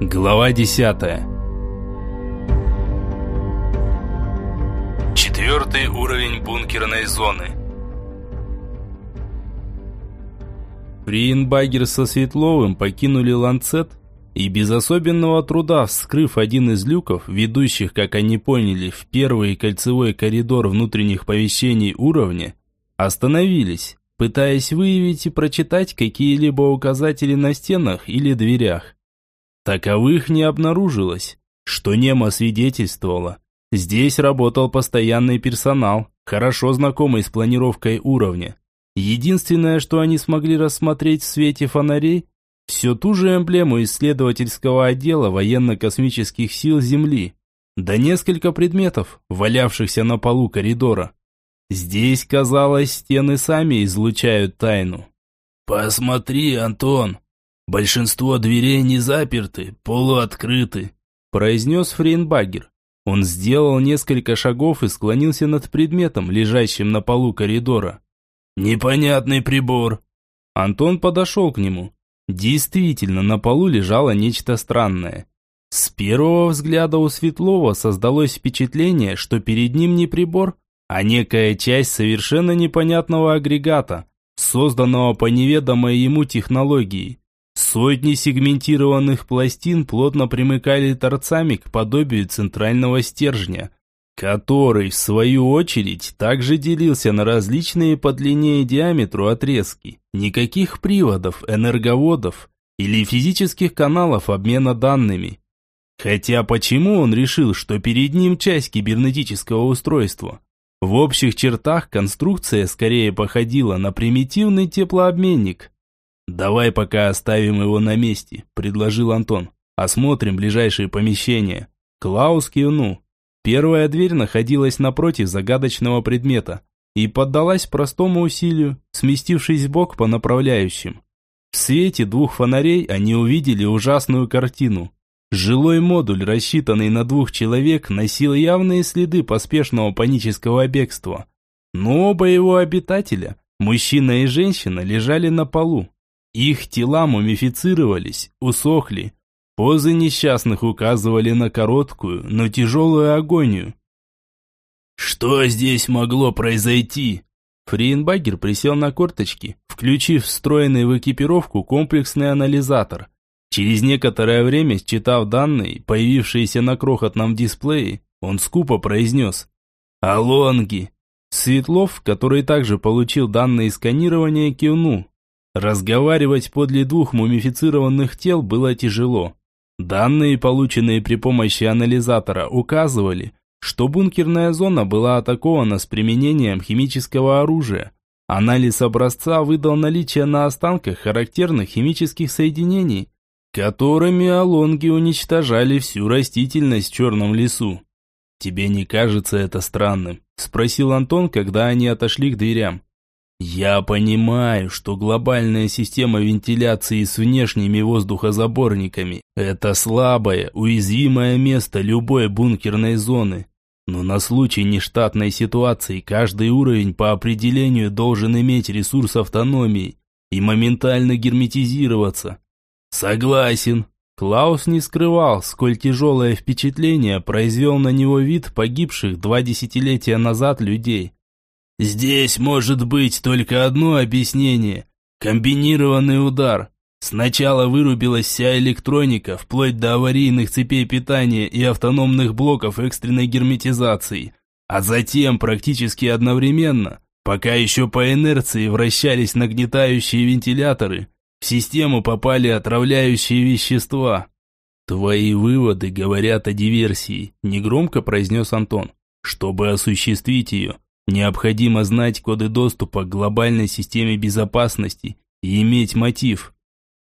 Глава 10. Четвертый уровень бункерной зоны. Фриенбагер со Светловым покинули Ланцет и без особенного труда, вскрыв один из люков, ведущих, как они поняли, в первый кольцевой коридор внутренних помещений уровня, остановились, пытаясь выявить и прочитать какие-либо указатели на стенах или дверях. Таковых не обнаружилось, что Немо свидетельствовало. Здесь работал постоянный персонал, хорошо знакомый с планировкой уровня. Единственное, что они смогли рассмотреть в свете фонарей, все ту же эмблему исследовательского отдела военно-космических сил Земли, да несколько предметов, валявшихся на полу коридора. Здесь, казалось, стены сами излучают тайну. «Посмотри, Антон, большинство дверей не заперты, полуоткрыты», произнес Фрейнбагер. Он сделал несколько шагов и склонился над предметом, лежащим на полу коридора. «Непонятный прибор». Антон подошел к нему. Действительно, на полу лежало нечто странное. С первого взгляда у Светлова создалось впечатление, что перед ним не прибор, а некая часть совершенно непонятного агрегата, созданного по неведомой ему технологии. Сотни сегментированных пластин плотно примыкали торцами к подобию центрального стержня, который, в свою очередь, также делился на различные по длине и диаметру отрезки. Никаких приводов, энерговодов или физических каналов обмена данными. Хотя почему он решил, что перед ним часть кибернетического устройства? В общих чертах конструкция скорее походила на примитивный теплообменник. «Давай пока оставим его на месте», – предложил Антон. «Осмотрим ближайшие помещения». Клаус кивнул. Первая дверь находилась напротив загадочного предмета и поддалась простому усилию, сместившись бок по направляющим. В свете двух фонарей они увидели ужасную картину. Жилой модуль, рассчитанный на двух человек, носил явные следы поспешного панического бегства. Но оба его обитателя, мужчина и женщина, лежали на полу. Их тела мумифицировались, усохли. Позы несчастных указывали на короткую, но тяжелую агонию. «Что здесь могло произойти?» Фриенбагер присел на корточки, включив встроенный в экипировку комплексный анализатор – Через некоторое время, считав данные, появившиеся на крохотном дисплее, он скупо произнес «Алонги». Светлов, который также получил данные сканирования, кивнул. Разговаривать подле двух мумифицированных тел было тяжело. Данные, полученные при помощи анализатора, указывали, что бункерная зона была атакована с применением химического оружия. Анализ образца выдал наличие на останках характерных химических соединений, которыми алонги уничтожали всю растительность в черном лесу. «Тебе не кажется это странным?» – спросил Антон, когда они отошли к дверям. «Я понимаю, что глобальная система вентиляции с внешними воздухозаборниками – это слабое, уязвимое место любой бункерной зоны. Но на случай нештатной ситуации каждый уровень по определению должен иметь ресурс автономии и моментально герметизироваться. Согласен. Клаус не скрывал, сколь тяжелое впечатление произвел на него вид погибших два десятилетия назад людей. Здесь может быть только одно объяснение. Комбинированный удар. Сначала вырубилась вся электроника, вплоть до аварийных цепей питания и автономных блоков экстренной герметизации. А затем, практически одновременно, пока еще по инерции вращались нагнетающие вентиляторы, в систему попали отравляющие вещества. Твои выводы говорят о диверсии, негромко произнес Антон. Чтобы осуществить ее, необходимо знать коды доступа к глобальной системе безопасности и иметь мотив.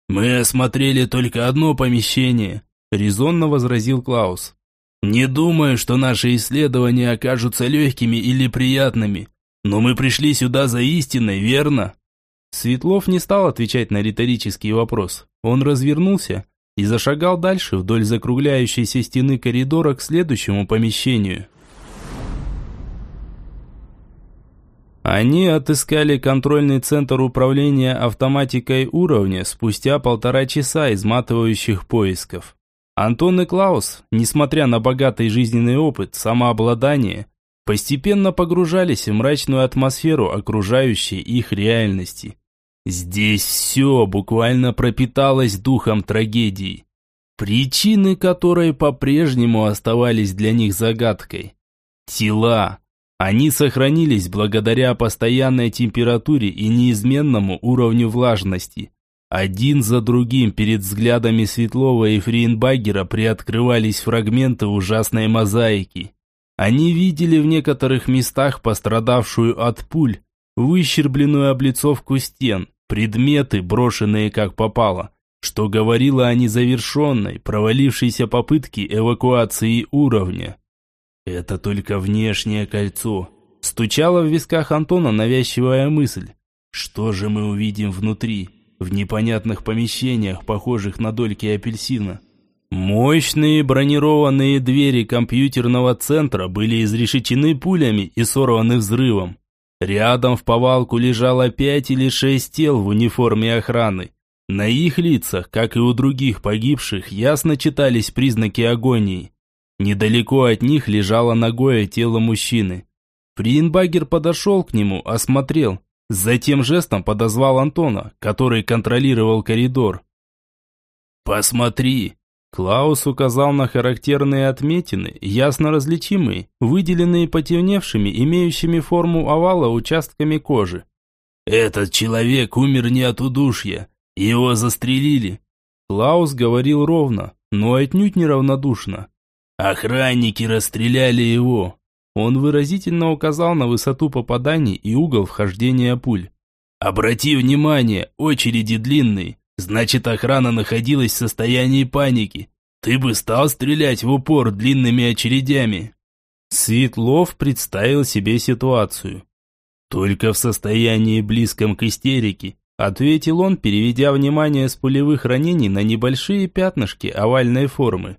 Мы осмотрели только одно помещение, резонно возразил Клаус. Не думаю, что наши исследования окажутся легкими или приятными, но мы пришли сюда за истиной, верно? Светлов не стал отвечать на риторический вопрос. Он развернулся и зашагал дальше вдоль закругляющейся стены коридора к следующему помещению. Они отыскали контрольный центр управления автоматикой уровня спустя полтора часа изматывающих поисков. Антон и Клаус, несмотря на богатый жизненный опыт, самообладание, постепенно погружались в мрачную атмосферу окружающей их реальности. Здесь все буквально пропиталось духом трагедии, причины которой по-прежнему оставались для них загадкой. Тела. Они сохранились благодаря постоянной температуре и неизменному уровню влажности. Один за другим перед взглядами Светлова и Фриенбагера приоткрывались фрагменты ужасной мозаики. Они видели в некоторых местах пострадавшую от пуль, выщербленную облицовку стен, предметы, брошенные как попало, что говорило о незавершенной, провалившейся попытке эвакуации уровня. «Это только внешнее кольцо», – стучала в висках Антона навязчивая мысль. «Что же мы увидим внутри, в непонятных помещениях, похожих на дольки апельсина?» Мощные бронированные двери компьютерного центра были изрешечены пулями и сорваны взрывом. Рядом в повалку лежало пять или шесть тел в униформе охраны. На их лицах, как и у других погибших, ясно читались признаки агонии. Недалеко от них лежало ногое тело мужчины. Фриенбагер подошел к нему, осмотрел, затем жестом подозвал Антона, который контролировал коридор. «Посмотри!» Клаус указал на характерные отметины, ясно различимые, выделенные потемневшими, имеющими форму овала участками кожи. «Этот человек умер не от удушья. Его застрелили». Клаус говорил ровно, но отнюдь неравнодушно. «Охранники расстреляли его». Он выразительно указал на высоту попаданий и угол вхождения пуль. «Обрати внимание, очереди длинные. Значит, охрана находилась в состоянии паники. Ты бы стал стрелять в упор длинными очередями. Светлов представил себе ситуацию. Только в состоянии близком к истерике, ответил он, переведя внимание с пулевых ранений на небольшие пятнышки овальной формы.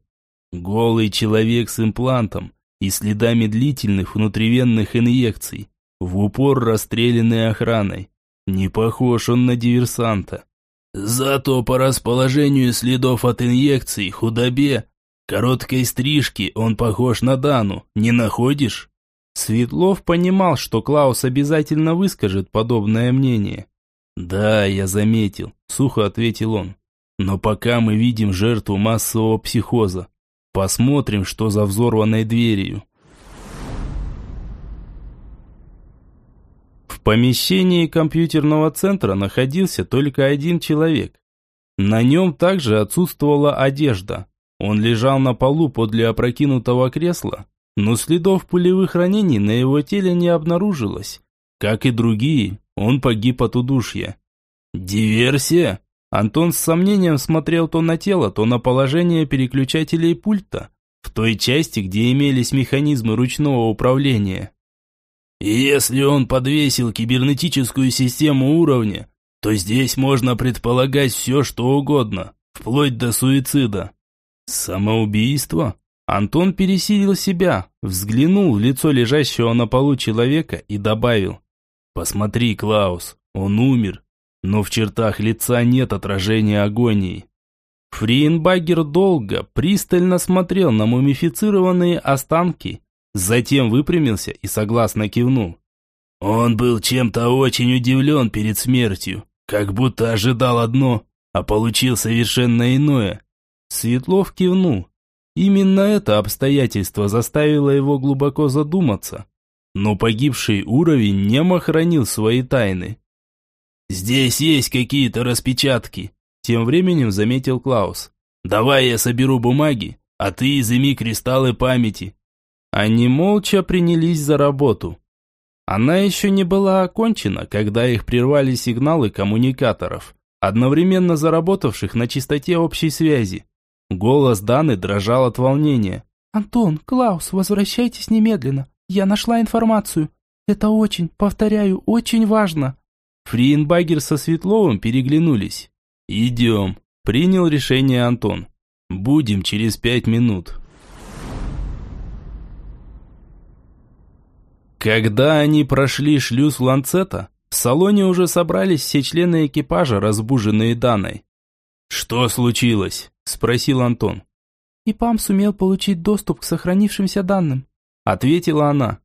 Голый человек с имплантом и следами длительных внутривенных инъекций, в упор расстрелянный охраной. Не похож он на диверсанта. Зато по расположению следов от инъекций, худобе, короткой стрижки он похож на Дану, не находишь? Светлов понимал, что Клаус обязательно выскажет подобное мнение. «Да, я заметил», – сухо ответил он. «Но пока мы видим жертву массового психоза. Посмотрим, что за взорванной дверью». В помещении компьютерного центра находился только один человек. На нем также отсутствовала одежда. Он лежал на полу подле опрокинутого кресла, но следов пулевых ранений на его теле не обнаружилось. Как и другие, он погиб от удушья. «Диверсия?» Антон с сомнением смотрел то на тело, то на положение переключателей пульта, в той части, где имелись механизмы ручного управления. Если он подвесил кибернетическую систему уровня, то здесь можно предполагать все, что угодно, вплоть до суицида. Самоубийство? Антон пересилил себя, взглянул в лицо лежащего на полу человека и добавил. «Посмотри, Клаус, он умер, но в чертах лица нет отражения агонии». Фриенбагер долго, пристально смотрел на мумифицированные останки, Затем выпрямился и согласно кивнул. Он был чем-то очень удивлен перед смертью, как будто ожидал одно, а получил совершенно иное. Светлов кивнул. Именно это обстоятельство заставило его глубоко задуматься. Но погибший уровень немо хранил свои тайны. «Здесь есть какие-то распечатки», – тем временем заметил Клаус. «Давай я соберу бумаги, а ты изыми кристаллы памяти. Они молча принялись за работу. Она еще не была окончена, когда их прервали сигналы коммуникаторов, одновременно заработавших на частоте общей связи. Голос Даны дрожал от волнения. «Антон, Клаус, возвращайтесь немедленно. Я нашла информацию. Это очень, повторяю, очень важно». Фриенбагер со Светловым переглянулись. «Идем», – принял решение Антон. «Будем через пять минут». Когда они прошли шлюз Ланцета, в салоне уже собрались все члены экипажа, разбуженные Даной. «Что случилось?» – спросил Антон. и ПАМ сумел получить доступ к сохранившимся данным», ответила она.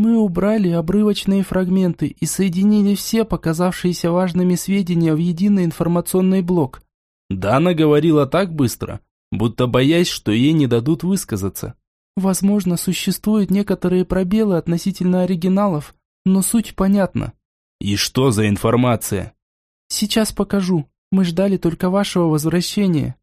«Мы убрали обрывочные фрагменты и соединили все показавшиеся важными сведения в единый информационный блок». Дана говорила так быстро, будто боясь, что ей не дадут высказаться. «Возможно, существуют некоторые пробелы относительно оригиналов, но суть понятна». «И что за информация?» «Сейчас покажу. Мы ждали только вашего возвращения».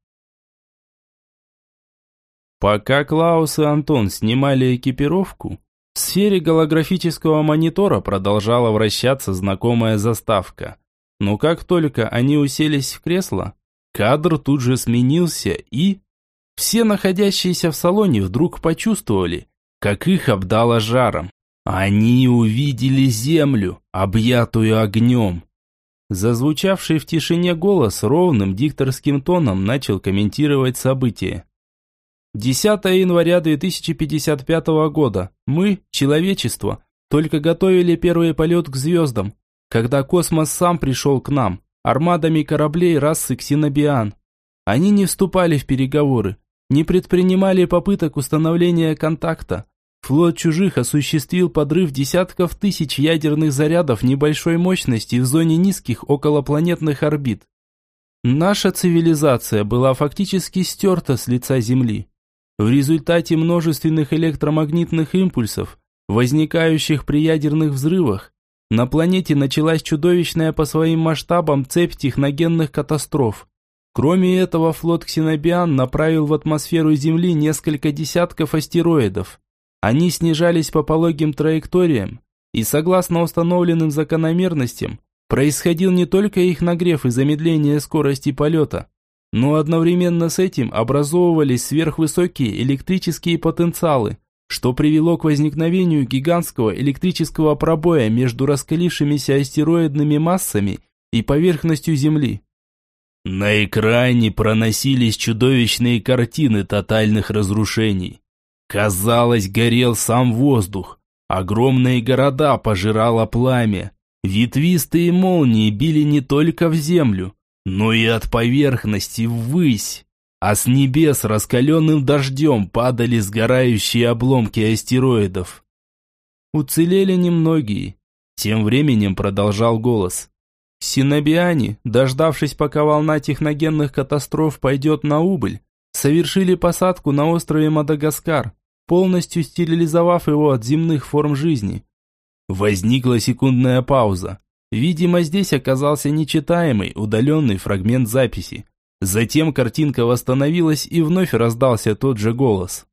Пока Клаус и Антон снимали экипировку, в сфере голографического монитора продолжала вращаться знакомая заставка. Но как только они уселись в кресло, кадр тут же сменился и... Все находящиеся в салоне вдруг почувствовали, как их обдало жаром. Они увидели землю, объятую огнем. Зазвучавший в тишине голос ровным дикторским тоном начал комментировать события. 10 января 2055 года. Мы, человечество, только готовили первый полет к звездам, когда космос сам пришел к нам, армадами кораблей расы Ксенобиан. Они не вступали в переговоры, не предпринимали попыток установления контакта. Флот чужих осуществил подрыв десятков тысяч ядерных зарядов небольшой мощности в зоне низких околопланетных орбит. Наша цивилизация была фактически стерта с лица Земли. В результате множественных электромагнитных импульсов, возникающих при ядерных взрывах, на планете началась чудовищная по своим масштабам цепь техногенных катастроф. Кроме этого, флот Ксенобиан направил в атмосферу Земли несколько десятков астероидов. Они снижались по пологим траекториям, и согласно установленным закономерностям, происходил не только их нагрев и замедление скорости полета, но одновременно с этим образовывались сверхвысокие электрические потенциалы, что привело к возникновению гигантского электрического пробоя между раскалившимися астероидными массами и поверхностью Земли. На экране проносились чудовищные картины тотальных разрушений. Казалось, горел сам воздух. Огромные города пожирало пламя. Ветвистые молнии били не только в землю, но и от поверхности ввысь. А с небес раскаленным дождем падали сгорающие обломки астероидов. Уцелели немногие. Тем временем продолжал голос. Синобиане, дождавшись, пока волна техногенных катастроф пойдет на убыль, совершили посадку на острове Мадагаскар, полностью стерилизовав его от земных форм жизни. Возникла секундная пауза. Видимо, здесь оказался нечитаемый, удаленный фрагмент записи. Затем картинка восстановилась и вновь раздался тот же голос.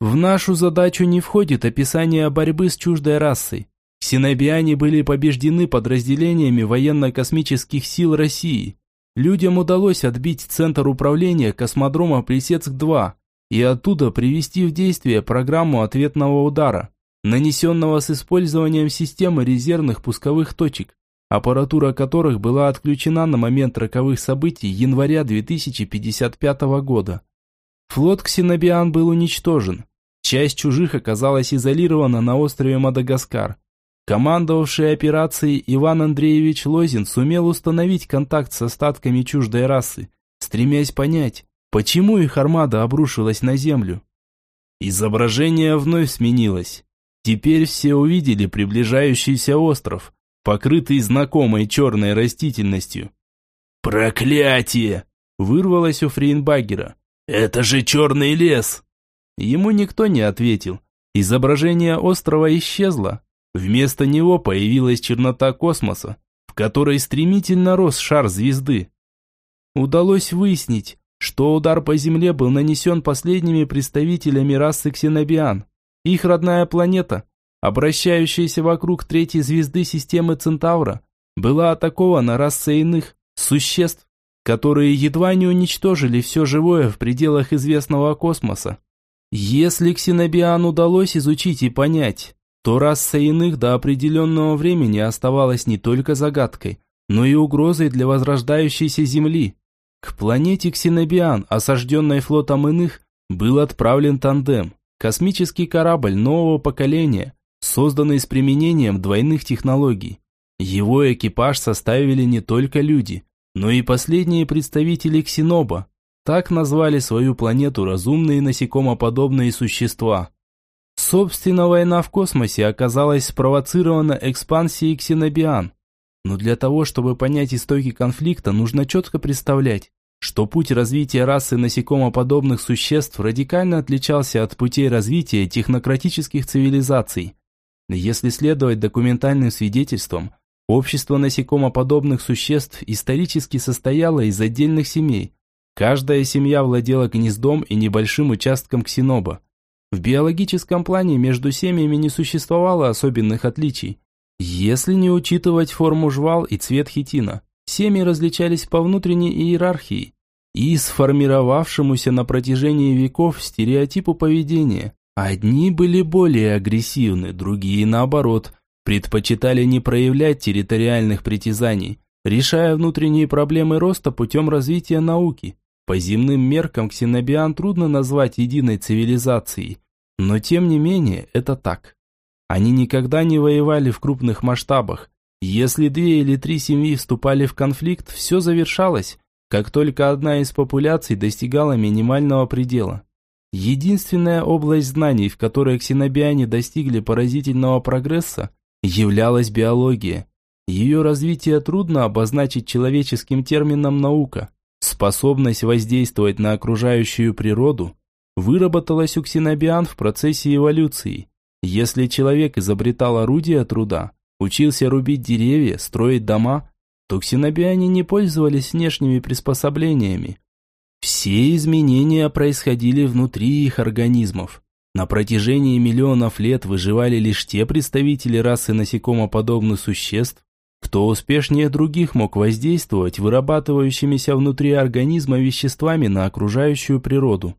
В нашу задачу не входит описание борьбы с чуждой расой. Ксенобиане были побеждены подразделениями военно-космических сил России. Людям удалось отбить центр управления космодрома Плесецк-2 и оттуда привести в действие программу ответного удара нанесенного с использованием системы резервных пусковых точек, аппаратура которых была отключена на момент роковых событий января 2055 года. Флот Ксенобиан был уничтожен. Часть чужих оказалась изолирована на острове Мадагаскар. Командовавший операцией Иван Андреевич Лозин сумел установить контакт с остатками чуждой расы, стремясь понять, почему их армада обрушилась на землю. Изображение вновь сменилось. Теперь все увидели приближающийся остров, покрытый знакомой черной растительностью. «Проклятие!» – вырвалось у Фрейнбагера. «Это же черный лес!» Ему никто не ответил. Изображение острова исчезло. Вместо него появилась чернота космоса, в которой стремительно рос шар звезды. Удалось выяснить, что удар по Земле был нанесен последними представителями расы ксенобиан. Их родная планета, обращающаяся вокруг третьей звезды системы Центавра, была атакована расой иных существ, которые едва не уничтожили все живое в пределах известного космоса. Если Ксенобиан удалось изучить и понять, то раса иных до определенного времени оставалась не только загадкой, но и угрозой для возрождающейся Земли. К планете Ксенобиан, осажденной флотом иных, был отправлен тандем. Космический корабль нового поколения, созданный с применением двойных технологий. Его экипаж составили не только люди, но и последние представители Ксеноба. Так назвали свою планету разумные насекомоподобные существа. Собственно, война в космосе оказалась спровоцирована экспансией ксенобиан. Но для того, чтобы понять истоки конфликта, нужно четко представлять, что путь развития расы насекомоподобных существ радикально отличался от путей развития технократических цивилизаций. Если следовать документальным свидетельствам, общество насекомоподобных существ исторически состояло из отдельных семей. Каждая семья владела гнездом и небольшим участком ксеноба. В биологическом плане между семьями не существовало особенных отличий, если не учитывать форму жвал и цвет хитина. Семьи различались по внутренней иерархии и сформировавшемуся на протяжении веков стереотипу поведения. Одни были более агрессивны, другие наоборот, предпочитали не проявлять территориальных притязаний, решая внутренние проблемы роста путем развития науки. По земным меркам ксенобиан трудно назвать единой цивилизацией, но тем не менее это так. Они никогда не воевали в крупных масштабах, если две или три семьи вступали в конфликт, все завершалось, как только одна из популяций достигала минимального предела. Единственная область знаний, в которой ксенобиане достигли поразительного прогресса, являлась биология. Ее развитие трудно обозначить человеческим термином «наука». Способность воздействовать на окружающую природу выработалась у ксенобиан в процессе эволюции. Если человек изобретал орудия труда, учился рубить деревья, строить дома, то ксенобиане не пользовались внешними приспособлениями. Все изменения происходили внутри их организмов. На протяжении миллионов лет выживали лишь те представители расы насекомоподобных существ, кто успешнее других мог воздействовать вырабатывающимися внутри организма веществами на окружающую природу.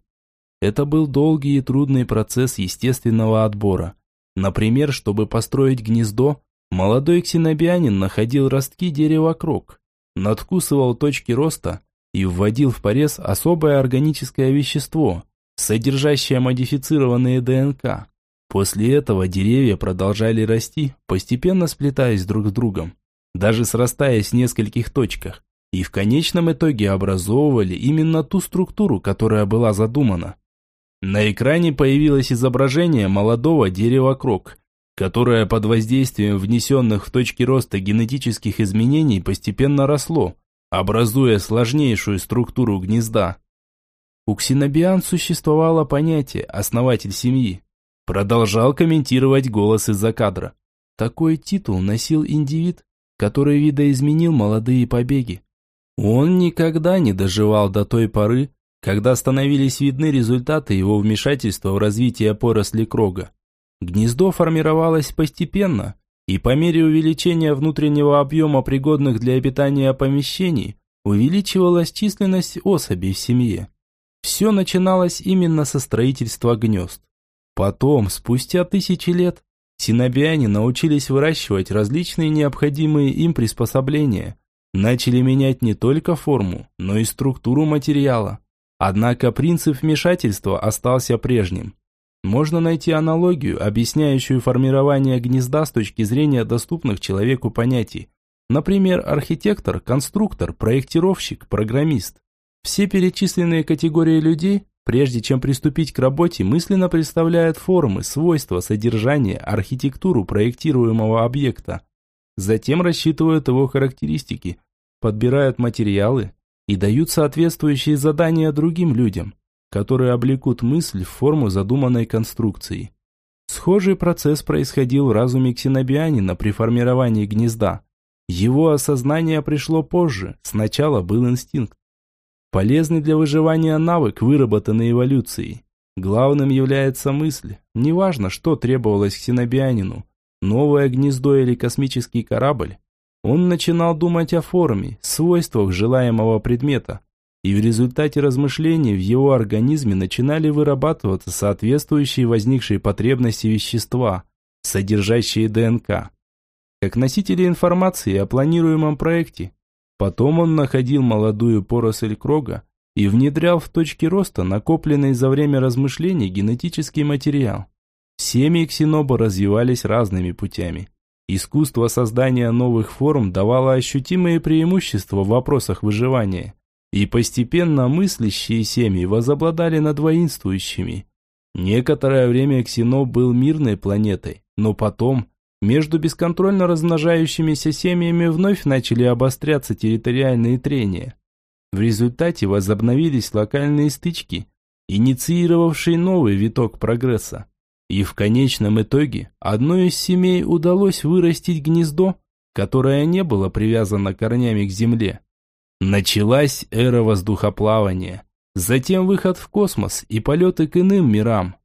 Это был долгий и трудный процесс естественного отбора. Например, чтобы построить гнездо, Молодой ксенобианин находил ростки дерева крок, надкусывал точки роста и вводил в порез особое органическое вещество, содержащее модифицированные ДНК. После этого деревья продолжали расти, постепенно сплетаясь друг с другом, даже срастаясь в нескольких точках, и в конечном итоге образовывали именно ту структуру, которая была задумана. На экране появилось изображение молодого дерева крок, которое под воздействием внесенных в точки роста генетических изменений постепенно росло, образуя сложнейшую структуру гнезда. У ксенобиан существовало понятие «основатель семьи». Продолжал комментировать голос из-за кадра. Такой титул носил индивид, который видоизменил молодые побеги. Он никогда не доживал до той поры, когда становились видны результаты его вмешательства в развитие поросли крога. Гнездо формировалось постепенно, и по мере увеличения внутреннего объема пригодных для обитания помещений, увеличивалась численность особей в семье. Все начиналось именно со строительства гнезд. Потом, спустя тысячи лет, синобиане научились выращивать различные необходимые им приспособления, начали менять не только форму, но и структуру материала. Однако принцип вмешательства остался прежним. Можно найти аналогию, объясняющую формирование гнезда с точки зрения доступных человеку понятий. Например, архитектор, конструктор, проектировщик, программист. Все перечисленные категории людей, прежде чем приступить к работе, мысленно представляют формы, свойства, содержание, архитектуру проектируемого объекта. Затем рассчитывают его характеристики, подбирают материалы и дают соответствующие задания другим людям которые облекут мысль в форму задуманной конструкции. Схожий процесс происходил в разуме ксенобианина при формировании гнезда. Его осознание пришло позже, сначала был инстинкт. Полезный для выживания навык, выработанный эволюцией. Главным является мысль, неважно, что требовалось ксенобианину, новое гнездо или космический корабль. Он начинал думать о форме, свойствах желаемого предмета, и в результате размышлений в его организме начинали вырабатываться соответствующие возникшей потребности вещества, содержащие ДНК. Как носители информации о планируемом проекте, потом он находил молодую поросль крога и внедрял в точки роста накопленный за время размышлений генетический материал. Семьи ксеноба развивались разными путями. Искусство создания новых форм давало ощутимые преимущества в вопросах выживания – и постепенно мыслящие семьи возобладали над воинствующими. Некоторое время Ксеноб был мирной планетой, но потом между бесконтрольно размножающимися семьями вновь начали обостряться территориальные трения. В результате возобновились локальные стычки, инициировавшие новый виток прогресса. И в конечном итоге одной из семей удалось вырастить гнездо, которое не было привязано корнями к земле. Началась эра воздухоплавания, затем выход в космос и полеты к иным мирам.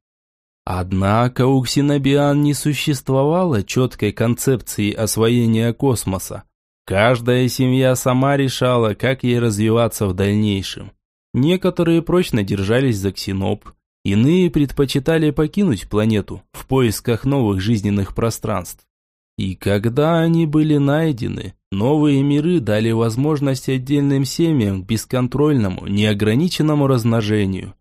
Однако у ксенобиан не существовало четкой концепции освоения космоса. Каждая семья сама решала, как ей развиваться в дальнейшем. Некоторые прочно держались за ксеноп, иные предпочитали покинуть планету в поисках новых жизненных пространств. И когда они были найдены, новые миры дали возможность отдельным семьям к бесконтрольному, неограниченному размножению.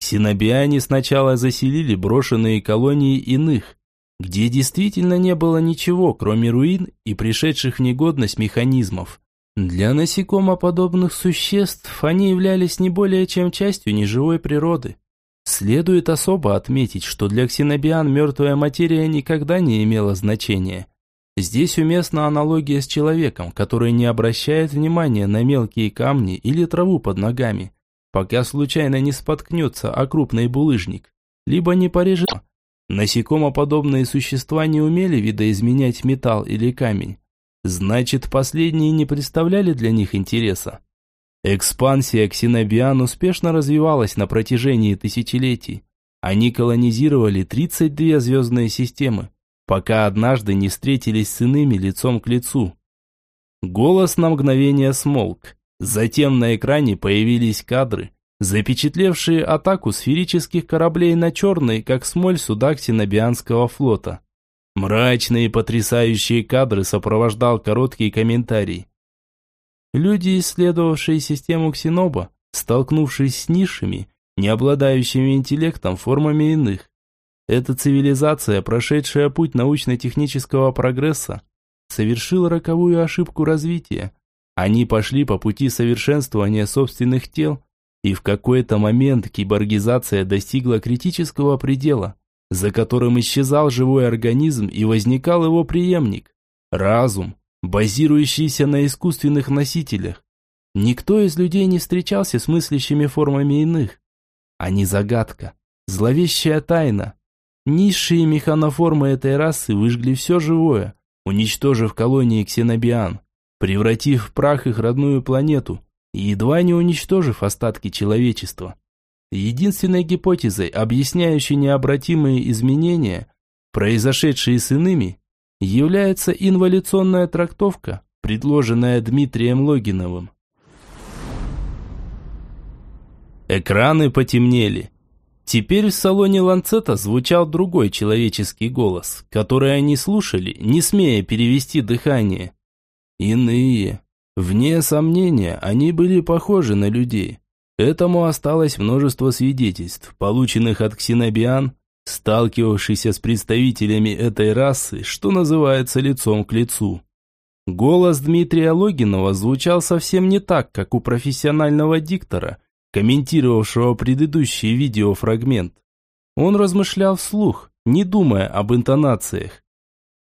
Синобиане сначала заселили брошенные колонии иных, где действительно не было ничего, кроме руин и пришедших в негодность механизмов. Для насекомоподобных существ они являлись не более чем частью неживой природы. Следует особо отметить, что для ксенобиан мертвая материя никогда не имела значения. Здесь уместна аналогия с человеком, который не обращает внимания на мелкие камни или траву под ногами, пока случайно не споткнется о крупный булыжник, либо не порежет. Насекомоподобные существа не умели видоизменять металл или камень. Значит, последние не представляли для них интереса. Экспансия ксенобиан успешно развивалась на протяжении тысячелетий. Они колонизировали 32 звездные системы, пока однажды не встретились с иными лицом к лицу. Голос на мгновение смолк. Затем на экране появились кадры, запечатлевшие атаку сферических кораблей на черный, как смоль суда Ксенобианского флота. Мрачные потрясающие кадры сопровождал короткий комментарий. Люди, исследовавшие систему Ксеноба, столкнувшись с низшими, не обладающими интеллектом формами иных, эта цивилизация, прошедшая путь научно-технического прогресса, совершила роковую ошибку развития. Они пошли по пути совершенствования собственных тел, и в какой-то момент киборгизация достигла критического предела, за которым исчезал живой организм и возникал его преемник – разум, базирующийся на искусственных носителях. Никто из людей не встречался с мыслящими формами иных. Они загадка, зловещая тайна, Низшие механоформы этой расы выжгли все живое, уничтожив колонии ксенобиан, превратив в прах их родную планету и едва не уничтожив остатки человечества. Единственной гипотезой, объясняющей необратимые изменения, произошедшие с иными, является инволюционная трактовка, предложенная Дмитрием Логиновым. Экраны потемнели. Теперь в салоне Ланцета звучал другой человеческий голос, который они слушали, не смея перевести дыхание. Иные. Вне сомнения, они были похожи на людей. Этому осталось множество свидетельств, полученных от ксенобиан, сталкивавшихся с представителями этой расы, что называется лицом к лицу. Голос Дмитрия Логинова звучал совсем не так, как у профессионального диктора – комментировавшего предыдущий видеофрагмент. Он размышлял вслух, не думая об интонациях.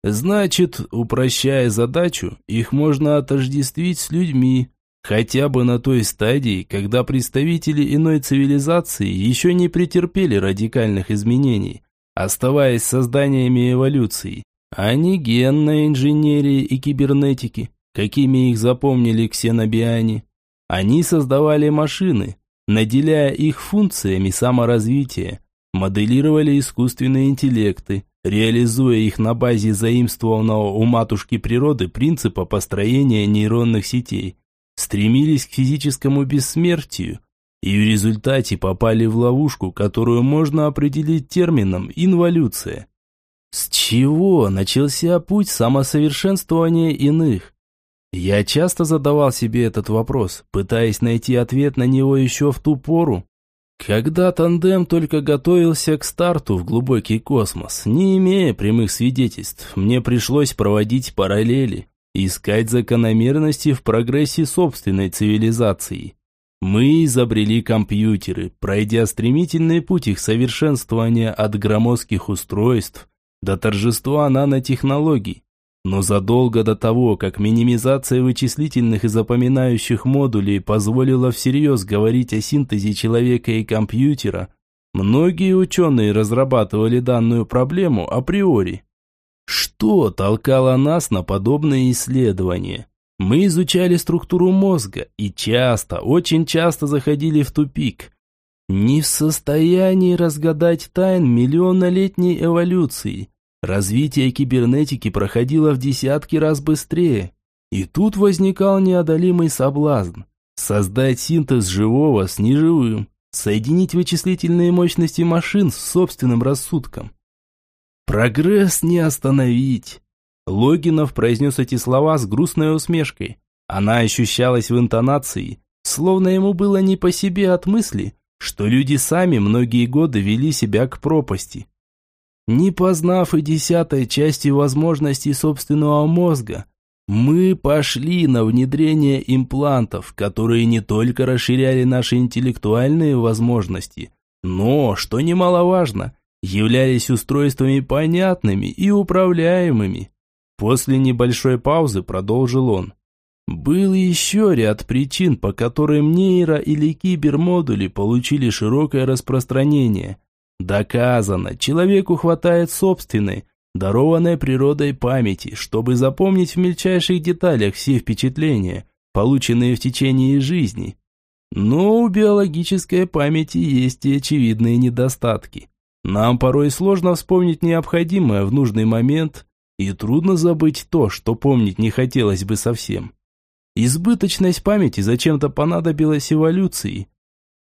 Значит, упрощая задачу, их можно отождествить с людьми, хотя бы на той стадии, когда представители иной цивилизации еще не претерпели радикальных изменений, оставаясь созданиями эволюции, а не генной инженерии и кибернетики, какими их запомнили ксенобиане. Они создавали машины, наделяя их функциями саморазвития, моделировали искусственные интеллекты, реализуя их на базе заимствованного у матушки природы принципа построения нейронных сетей, стремились к физическому бессмертию и в результате попали в ловушку, которую можно определить термином «инволюция». С чего начался путь самосовершенствования иных? Я часто задавал себе этот вопрос, пытаясь найти ответ на него еще в ту пору, когда тандем только готовился к старту в глубокий космос, не имея прямых свидетельств, мне пришлось проводить параллели, искать закономерности в прогрессе собственной цивилизации. Мы изобрели компьютеры, пройдя стремительный путь их совершенствования от громоздких устройств до торжества нанотехнологий. Но задолго до того, как минимизация вычислительных и запоминающих модулей позволила всерьез говорить о синтезе человека и компьютера, многие ученые разрабатывали данную проблему априори. Что толкало нас на подобные исследования? Мы изучали структуру мозга и часто, очень часто заходили в тупик. Не в состоянии разгадать тайн миллионнолетней эволюции. Развитие кибернетики проходило в десятки раз быстрее. И тут возникал неодолимый соблазн. Создать синтез живого с неживым. Соединить вычислительные мощности машин с собственным рассудком. Прогресс не остановить. Логинов произнес эти слова с грустной усмешкой. Она ощущалась в интонации, словно ему было не по себе от мысли, что люди сами многие годы вели себя к пропасти. Не познав и десятой части возможностей собственного мозга, мы пошли на внедрение имплантов, которые не только расширяли наши интеллектуальные возможности, но, что немаловажно, являлись устройствами понятными и управляемыми. После небольшой паузы продолжил он. Был еще ряд причин, по которым нейро- или кибермодули получили широкое распространение. Доказано, человеку хватает собственной, дарованной природой памяти, чтобы запомнить в мельчайших деталях все впечатления, полученные в течение жизни. Но у биологической памяти есть и очевидные недостатки. Нам порой сложно вспомнить необходимое в нужный момент – и трудно забыть то, что помнить не хотелось бы совсем. Избыточность памяти зачем-то понадобилась эволюции.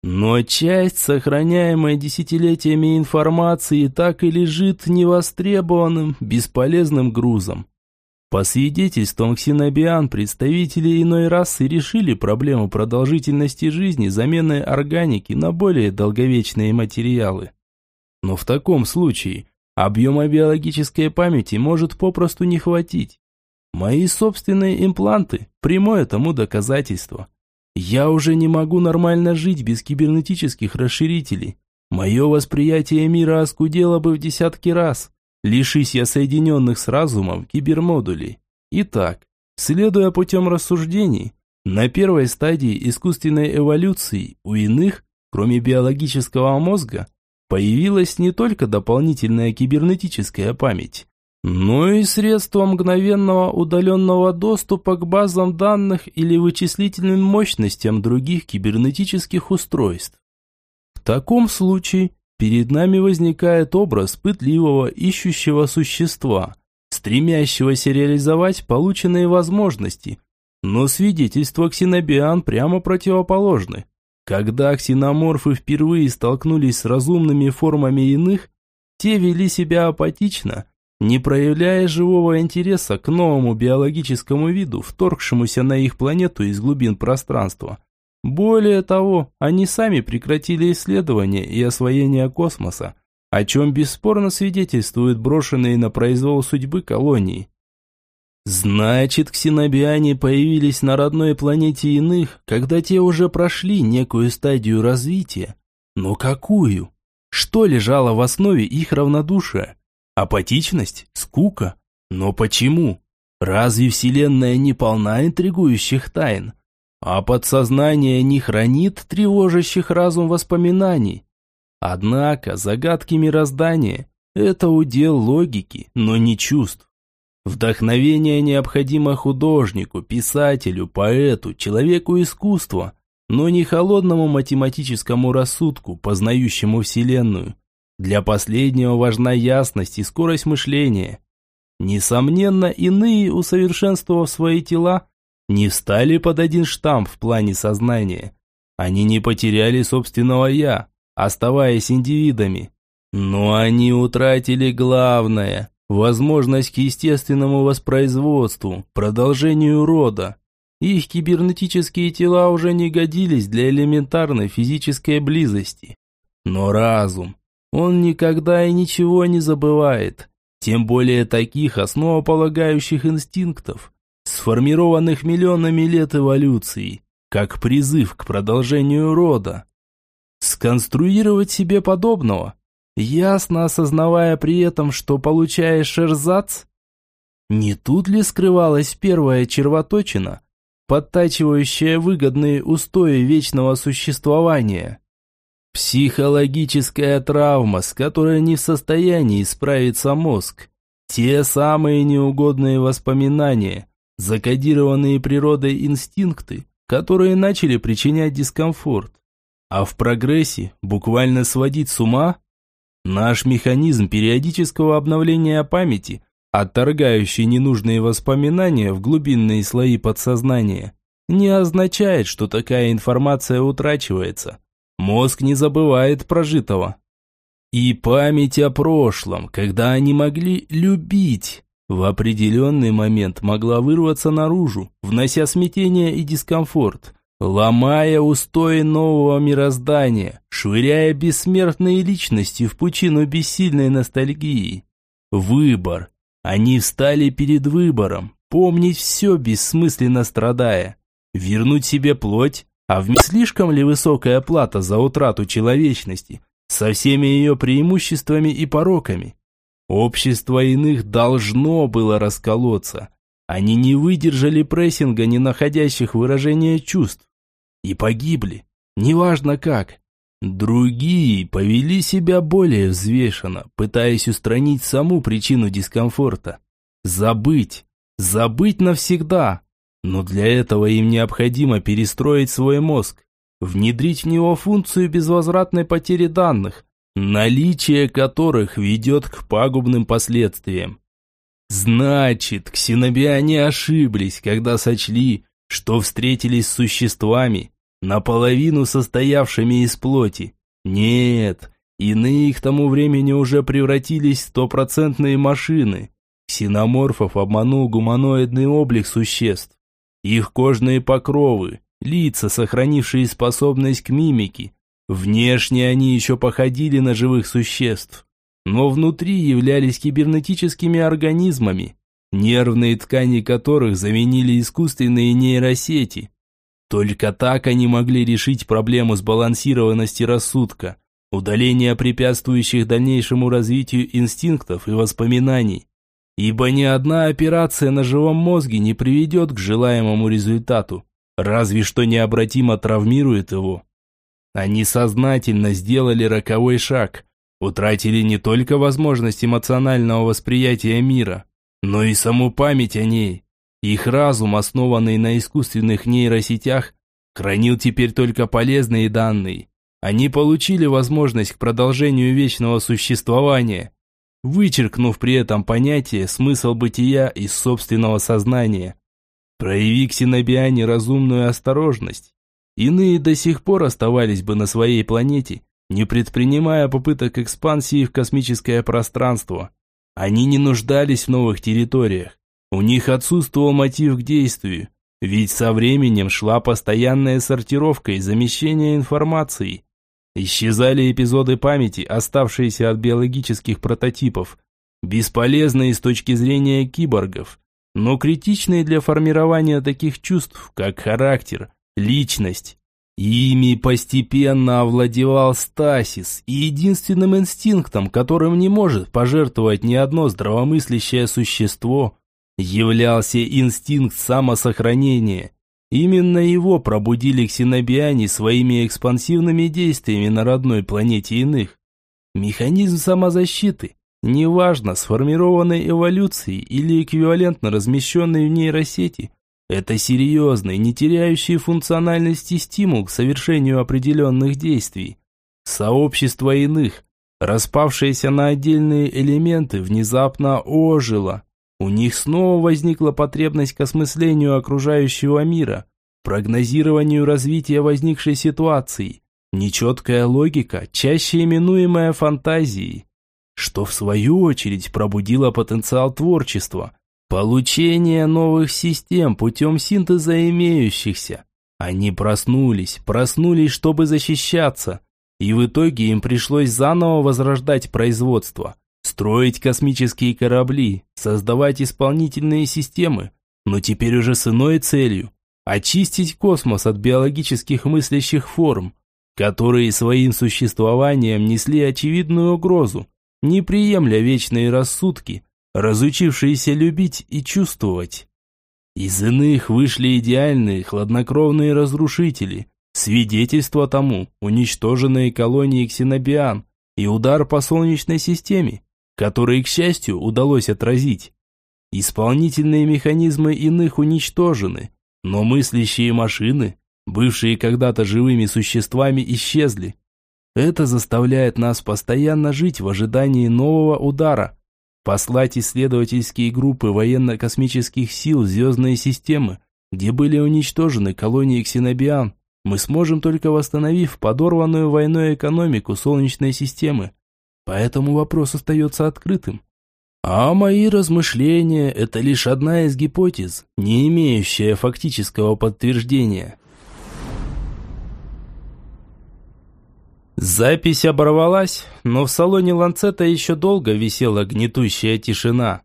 Но часть, сохраняемой десятилетиями информации, так и лежит невостребованным, бесполезным грузом. По свидетельствам ксенобиан, представители иной расы решили проблему продолжительности жизни заменой органики на более долговечные материалы. Но в таком случае Объема биологической памяти может попросту не хватить. Мои собственные импланты – прямое тому доказательство. Я уже не могу нормально жить без кибернетических расширителей. Мое восприятие мира оскудело бы в десятки раз, лишись я соединенных с разумом кибермодулей. Итак, следуя путем рассуждений, на первой стадии искусственной эволюции у иных, кроме биологического мозга, появилась не только дополнительная кибернетическая память, но и средства мгновенного удаленного доступа к базам данных или вычислительным мощностям других кибернетических устройств. В таком случае перед нами возникает образ пытливого ищущего существа, стремящегося реализовать полученные возможности, но свидетельства ксенобиан прямо противоположны. Когда ксеноморфы впервые столкнулись с разумными формами иных, те вели себя апатично, не проявляя живого интереса к новому биологическому виду, вторгшемуся на их планету из глубин пространства. Более того, они сами прекратили исследования и освоение космоса, о чем бесспорно свидетельствуют брошенные на произвол судьбы колонии. Значит, ксенобиане появились на родной планете иных, когда те уже прошли некую стадию развития. Но какую? Что лежало в основе их равнодушия? Апатичность? Скука? Но почему? Разве Вселенная не полна интригующих тайн? А подсознание не хранит тревожащих разум воспоминаний? Однако загадки мироздания – это удел логики, но не чувств. Вдохновение необходимо художнику, писателю, поэту, человеку искусства, но не холодному математическому рассудку, познающему Вселенную. Для последнего важна ясность и скорость мышления. Несомненно, иные, усовершенствовав свои тела, не встали под один штамп в плане сознания. Они не потеряли собственного «я», оставаясь индивидами. Но они утратили главное возможность к естественному воспроизводству, продолжению рода. Их кибернетические тела уже не годились для элементарной физической близости. Но разум, он никогда и ничего не забывает, тем более таких основополагающих инстинктов, сформированных миллионами лет эволюции. как призыв к продолжению рода. Сконструировать себе подобного, ясно осознавая при этом, что получаешь эрзац? Не тут ли скрывалась первая червоточина, подтачивающая выгодные устои вечного существования? Психологическая травма, с которой не в состоянии справиться мозг. Те самые неугодные воспоминания, закодированные природой инстинкты, которые начали причинять дискомфорт. А в прогрессе буквально сводить с ума? Наш механизм периодического обновления памяти, отторгающий ненужные воспоминания в глубинные слои подсознания, не означает, что такая информация утрачивается. Мозг не забывает прожитого. И память о прошлом, когда они могли любить, в определенный момент могла вырваться наружу, внося смятение и дискомфорт, ломая устои нового мироздания, швыряя бессмертные личности в пучину бессильной ностальгии. Выбор. Они встали перед выбором, помнить все бессмысленно страдая, вернуть себе плоть, а в слишком ли высокая плата за утрату человечности, со всеми ее преимуществами и пороками? Общество иных должно было расколоться. Они не выдержали прессинга, не находящих выражения чувств. И погибли. Неважно как. Другие повели себя более взвешенно, пытаясь устранить саму причину дискомфорта. Забыть. Забыть навсегда. Но для этого им необходимо перестроить свой мозг, внедрить в него функцию безвозвратной потери данных, наличие которых ведет к пагубным последствиям. Значит, ксенобиане ошиблись, когда сочли, что встретились с существами, наполовину состоявшими из плоти. Нет, иные к тому времени уже превратились в стопроцентные машины. Ксеноморфов обманул гуманоидный облик существ. Их кожные покровы, лица, сохранившие способность к мимике, Внешне они еще походили на живых существ, но внутри являлись кибернетическими организмами, нервные ткани которых заменили искусственные нейросети. Только так они могли решить проблему сбалансированности рассудка, удаления препятствующих дальнейшему развитию инстинктов и воспоминаний. Ибо ни одна операция на живом мозге не приведет к желаемому результату, разве что необратимо травмирует его. Они сознательно сделали роковой шаг, утратили не только возможность эмоционального восприятия мира, но и саму память о ней. Их разум, основанный на искусственных нейросетях, хранил теперь только полезные данные. Они получили возможность к продолжению вечного существования, вычеркнув при этом понятие смысл бытия из собственного сознания. Прояви ксенобиане разумную осторожность, Иные до сих пор оставались бы на своей планете, не предпринимая попыток экспансии в космическое пространство. Они не нуждались в новых территориях. У них отсутствовал мотив к действию, ведь со временем шла постоянная сортировка и замещение информации. Исчезали эпизоды памяти, оставшиеся от биологических прототипов, бесполезные с точки зрения киборгов, но критичные для формирования таких чувств, как характер – личность. Ими постепенно овладевал стасис, и единственным инстинктом, которым не может пожертвовать ни одно здравомыслящее существо, являлся инстинкт самосохранения. Именно его пробудили ксенобиане своими экспансивными действиями на родной планете иных. Механизм самозащиты, неважно, сформированной эволюцией или эквивалентно размещенной в нейросети, это серьезный, не теряющий функциональности стимул к совершению определенных действий. Сообщество иных, распавшееся на отдельные элементы, внезапно ожило. У них снова возникла потребность к осмыслению окружающего мира, прогнозированию развития возникшей ситуации, нечеткая логика, чаще именуемая фантазией, что в свою очередь пробудило потенциал творчества – Получение новых систем путем синтеза имеющихся. Они проснулись, проснулись, чтобы защищаться. И в итоге им пришлось заново возрождать производство, строить космические корабли, создавать исполнительные системы, но теперь уже с иной целью. очистить космос от биологических мыслящих форм, которые своим существованием несли очевидную угрозу, не приемля вечные рассудки, разучившиеся любить и чувствовать. Из иных вышли идеальные, хладнокровные разрушители, свидетельство тому уничтоженные колонии ксенобиан и удар по Солнечной системе, который, к счастью, удалось отразить. Исполнительные механизмы иных уничтожены, но мыслящие машины, бывшие когда-то живыми существами, исчезли. Это заставляет нас постоянно жить в ожидании нового удара, послать исследовательские группы военно-космических сил в звездные системы, где были уничтожены колонии ксенобиан, мы сможем только восстановив подорванную войной экономику Солнечной системы. Поэтому вопрос остается открытым. А мои размышления – это лишь одна из гипотез, не имеющая фактического подтверждения. Запись оборвалась, но в салоне Ланцета еще долго висела гнетущая тишина.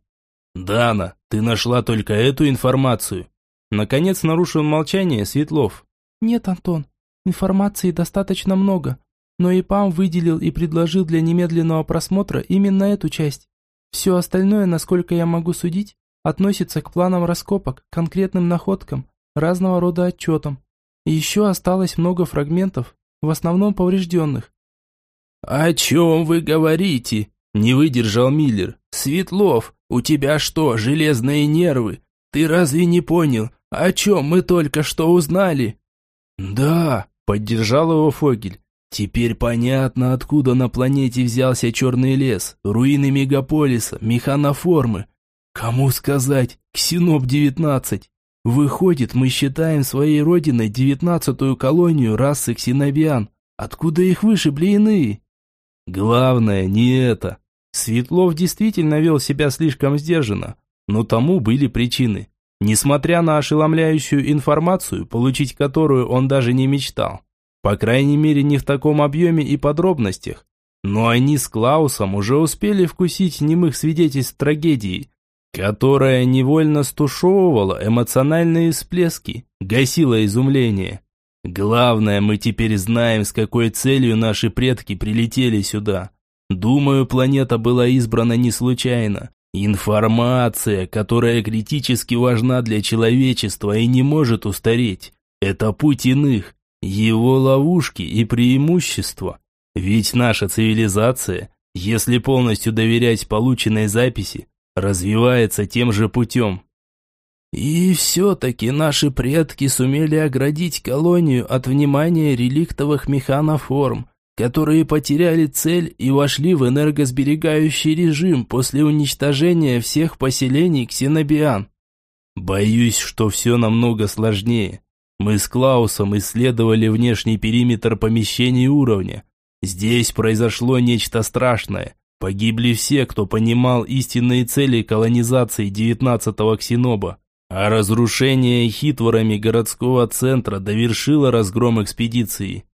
«Дана, ты нашла только эту информацию?» Наконец нарушил молчание Светлов. «Нет, Антон, информации достаточно много, но ИПАМ выделил и предложил для немедленного просмотра именно эту часть. Все остальное, насколько я могу судить, относится к планам раскопок, конкретным находкам, разного рода отчетам. И еще осталось много фрагментов, в основном поврежденных. «О чем вы говорите?» – не выдержал Миллер. «Светлов, у тебя что, железные нервы? Ты разве не понял, о чем мы только что узнали?» «Да», – поддержал его Фогель. «Теперь понятно, откуда на планете взялся черный лес, руины мегаполиса, механоформы. Кому сказать? Ксеноп-19. Выходит, мы считаем своей родиной девятнадцатую колонию расы ксенобиан. Откуда их вышибли иные? Главное не это. Светлов действительно вел себя слишком сдержанно, но тому были причины. Несмотря на ошеломляющую информацию, получить которую он даже не мечтал. По крайней мере, не в таком объеме и подробностях. Но они с Клаусом уже успели вкусить немых свидетельств трагедии, которая невольно стушевывала эмоциональные всплески, гасила изумление. Главное, мы теперь знаем, с какой целью наши предки прилетели сюда. Думаю, планета была избрана не случайно. Информация, которая критически важна для человечества и не может устареть. Это путь иных, его ловушки и преимущества. Ведь наша цивилизация, если полностью доверять полученной записи, развивается тем же путем. И все-таки наши предки сумели оградить колонию от внимания реликтовых механоформ, которые потеряли цель и вошли в энергосберегающий режим после уничтожения всех поселений ксенобиан. Боюсь, что все намного сложнее. Мы с Клаусом исследовали внешний периметр помещений уровня. Здесь произошло нечто страшное. Погибли все, кто понимал истинные цели колонизации девятнадцатого ксеноба. А разрушение хитворами городского центра довершило разгром экспедиции.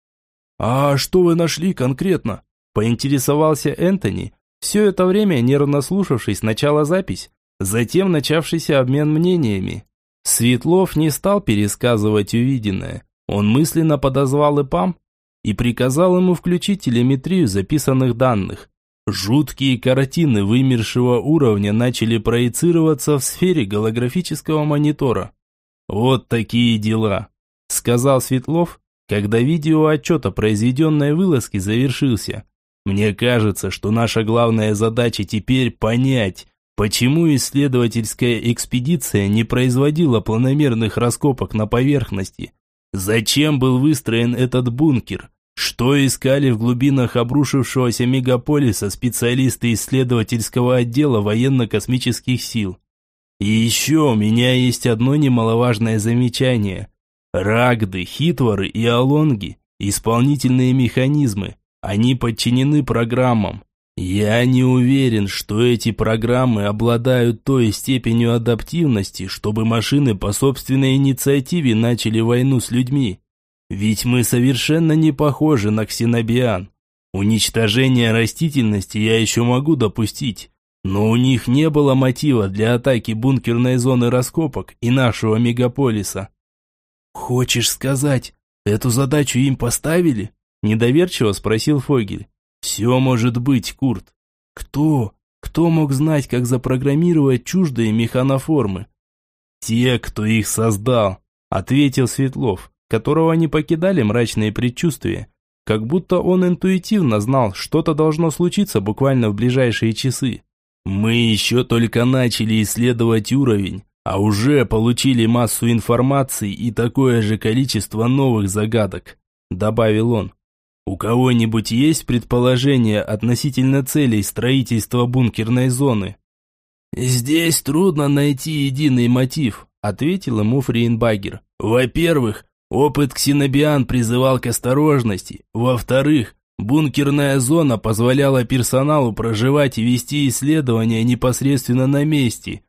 «А что вы нашли конкретно?» – поинтересовался Энтони, все это время нервно слушавшись сначала запись, затем начавшийся обмен мнениями. Светлов не стал пересказывать увиденное. Он мысленно подозвал ИПАМ и приказал ему включить телеметрию записанных данных. Жуткие картины вымершего уровня начали проецироваться в сфере голографического монитора. «Вот такие дела», – сказал Светлов, когда видеоотчет о произведенной вылазке завершился. «Мне кажется, что наша главная задача теперь понять, почему исследовательская экспедиция не производила планомерных раскопок на поверхности. Зачем был выстроен этот бункер?» Что искали в глубинах обрушившегося мегаполиса специалисты исследовательского отдела военно-космических сил? И еще у меня есть одно немаловажное замечание. Рагды, хитворы и алонги – исполнительные механизмы. Они подчинены программам. Я не уверен, что эти программы обладают той степенью адаптивности, чтобы машины по собственной инициативе начали войну с людьми. Ведь мы совершенно не похожи на ксенобиан. Уничтожение растительности я еще могу допустить, но у них не было мотива для атаки бункерной зоны раскопок и нашего мегаполиса. Хочешь сказать, эту задачу им поставили? Недоверчиво спросил Фогель. Все может быть, Курт. Кто? Кто мог знать, как запрограммировать чуждые механоформы? Те, кто их создал, ответил Светлов, которого не покидали мрачные предчувствия, как будто он интуитивно знал, что-то должно случиться буквально в ближайшие часы. Мы еще только начали исследовать уровень, а уже получили массу информации и такое же количество новых загадок, добавил он. У кого-нибудь есть предположение относительно целей строительства бункерной зоны? Здесь трудно найти единый мотив, ответил ему Фриенбагер. Во-первых, опыт ксенобиан призывал к осторожности. Во-вторых, бункерная зона позволяла персоналу проживать и вести исследования непосредственно на месте.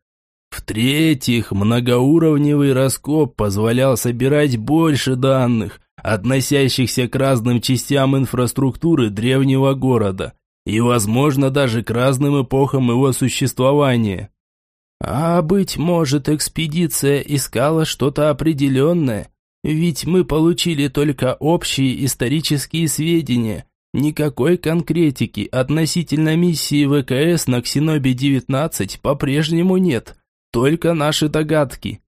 В-третьих, многоуровневый раскоп позволял собирать больше данных, относящихся к разным частям инфраструктуры древнего города и, возможно, даже к разным эпохам его существования. А, быть может, экспедиция искала что-то определенное, ведь мы получили только общие исторические сведения, никакой конкретики относительно миссии ВКС на Ксенобе-19 по-прежнему нет, только наши догадки.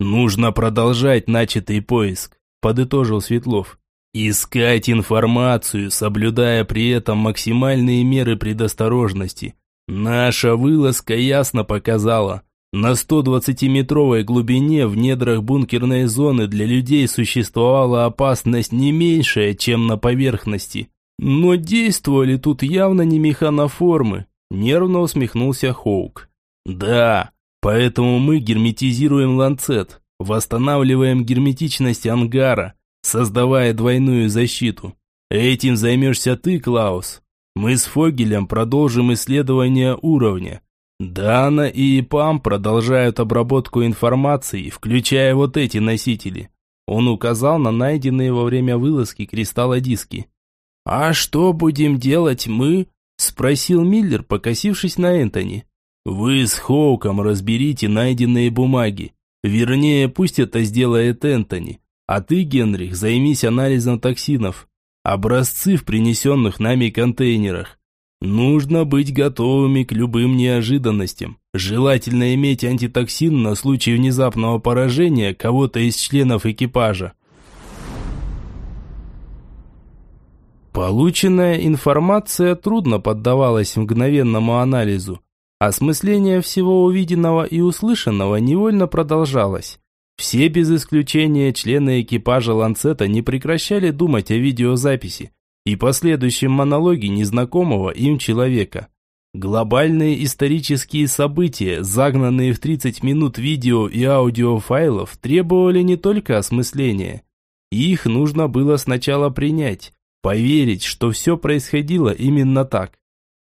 Нужно продолжать начатый поиск подытожил Светлов. Искать информацию, соблюдая при этом максимальные меры предосторожности. Наша вылазка ясно показала, на 120-метровой глубине в недрах бункерной зоны для людей существовала опасность не меньшая, чем на поверхности. Но действовали тут явно не механоформы, нервно усмехнулся Хоук. Да, поэтому мы герметизируем ланцет, Восстанавливаем герметичность ангара, создавая двойную защиту. Этим займешься ты, Клаус. Мы с Фогелем продолжим исследование уровня. Дана и ИПАМ продолжают обработку информации, включая вот эти носители. Он указал на найденные во время вылазки кристаллодиски. «А что будем делать мы?» – спросил Миллер, покосившись на Энтони. «Вы с Хоуком разберите найденные бумаги. Вернее, пусть это сделает Энтони. А ты, Генрих, займись анализом токсинов. Образцы в принесенных нами контейнерах. Нужно быть готовыми к любым неожиданностям. Желательно иметь антитоксин на случай внезапного поражения кого-то из членов экипажа. Полученная информация трудно поддавалась мгновенному анализу, Осмысление всего увиденного и услышанного невольно продолжалось. Все без исключения члены экипажа «Ланцета» не прекращали думать о видеозаписи и последующем монологе незнакомого им человека. Глобальные исторические события, загнанные в 30 минут видео и аудиофайлов, требовали не только осмысления. Их нужно было сначала принять, поверить, что все происходило именно так.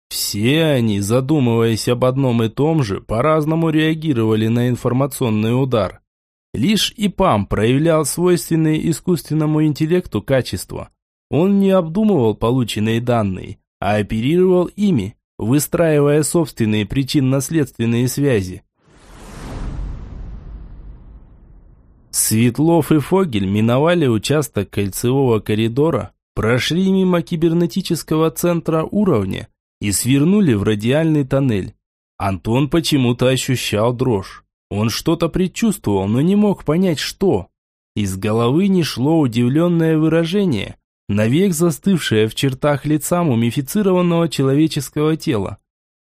Все они, задумываясь об одном и том же, по-разному реагировали на информационный удар. Лишь ИПАМ проявлял свойственные искусственному интеллекту качества. Он не обдумывал полученные данные, а оперировал ими, выстраивая собственные причинно-следственные связи. Светлов и Фогель миновали участок кольцевого коридора, прошли мимо кибернетического центра уровня и свернули в радиальный тоннель. Антон почему-то ощущал дрожь. Он что-то предчувствовал, но не мог понять, что. Из головы не шло удивленное выражение, навек застывшее в чертах лица мумифицированного человеческого тела.